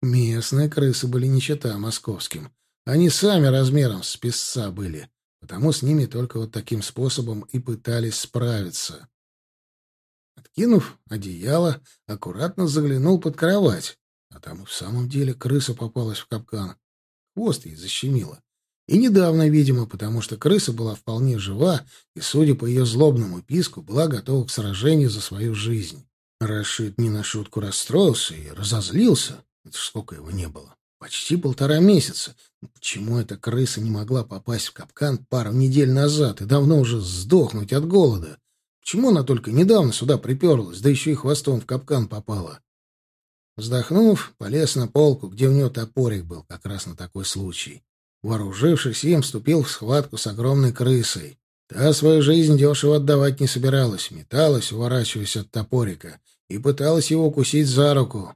Местные крысы были не чета московским. Они сами размером с песца были. Потому с ними только вот таким способом и пытались справиться. Откинув одеяло, аккуратно заглянул под кровать. А там и в самом деле крыса попалась в капкан. Хвост ей защемило. И недавно, видимо, потому что крыса была вполне жива и, судя по ее злобному писку, была готова к сражению за свою жизнь. Рашид не на шутку расстроился и разозлился. Это ж сколько его не было. Почти полтора месяца. Почему эта крыса не могла попасть в капкан пару недель назад и давно уже сдохнуть от голода? Почему она только недавно сюда приперлась, да еще и хвостом в капкан попала? Вздохнув, полез на полку, где у него топорик был, как раз на такой случай. Вооружившись им, вступил в схватку с огромной крысой. Та свою жизнь дешево отдавать не собиралась, металась, уворачиваясь от топорика, и пыталась его укусить за руку.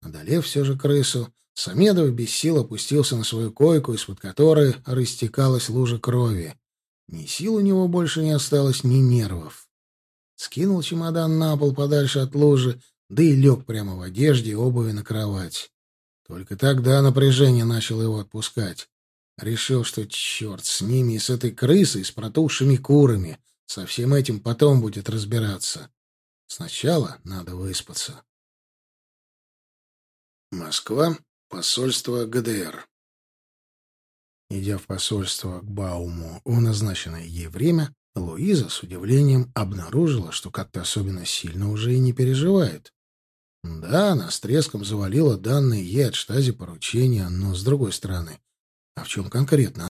Одолев все же крысу, Самедов без сил опустился на свою койку, из-под которой растекалась лужа крови. Ни сил у него больше не осталось, ни нервов. Скинул чемодан на пол подальше от лужи, да и лег прямо в одежде и обуви на кровать. Только тогда напряжение начало его отпускать. Решил, что черт с ними и с этой крысой, с протухшими курами. Со всем этим потом будет разбираться. Сначала надо выспаться. Москва. Посольство ГДР. Идя в посольство к Бауму в назначенное ей время, Луиза с удивлением обнаружила, что как-то особенно сильно уже и не переживает. Да, она с треском завалила данные ей от штази поручения, но, с другой стороны, а в чем конкретно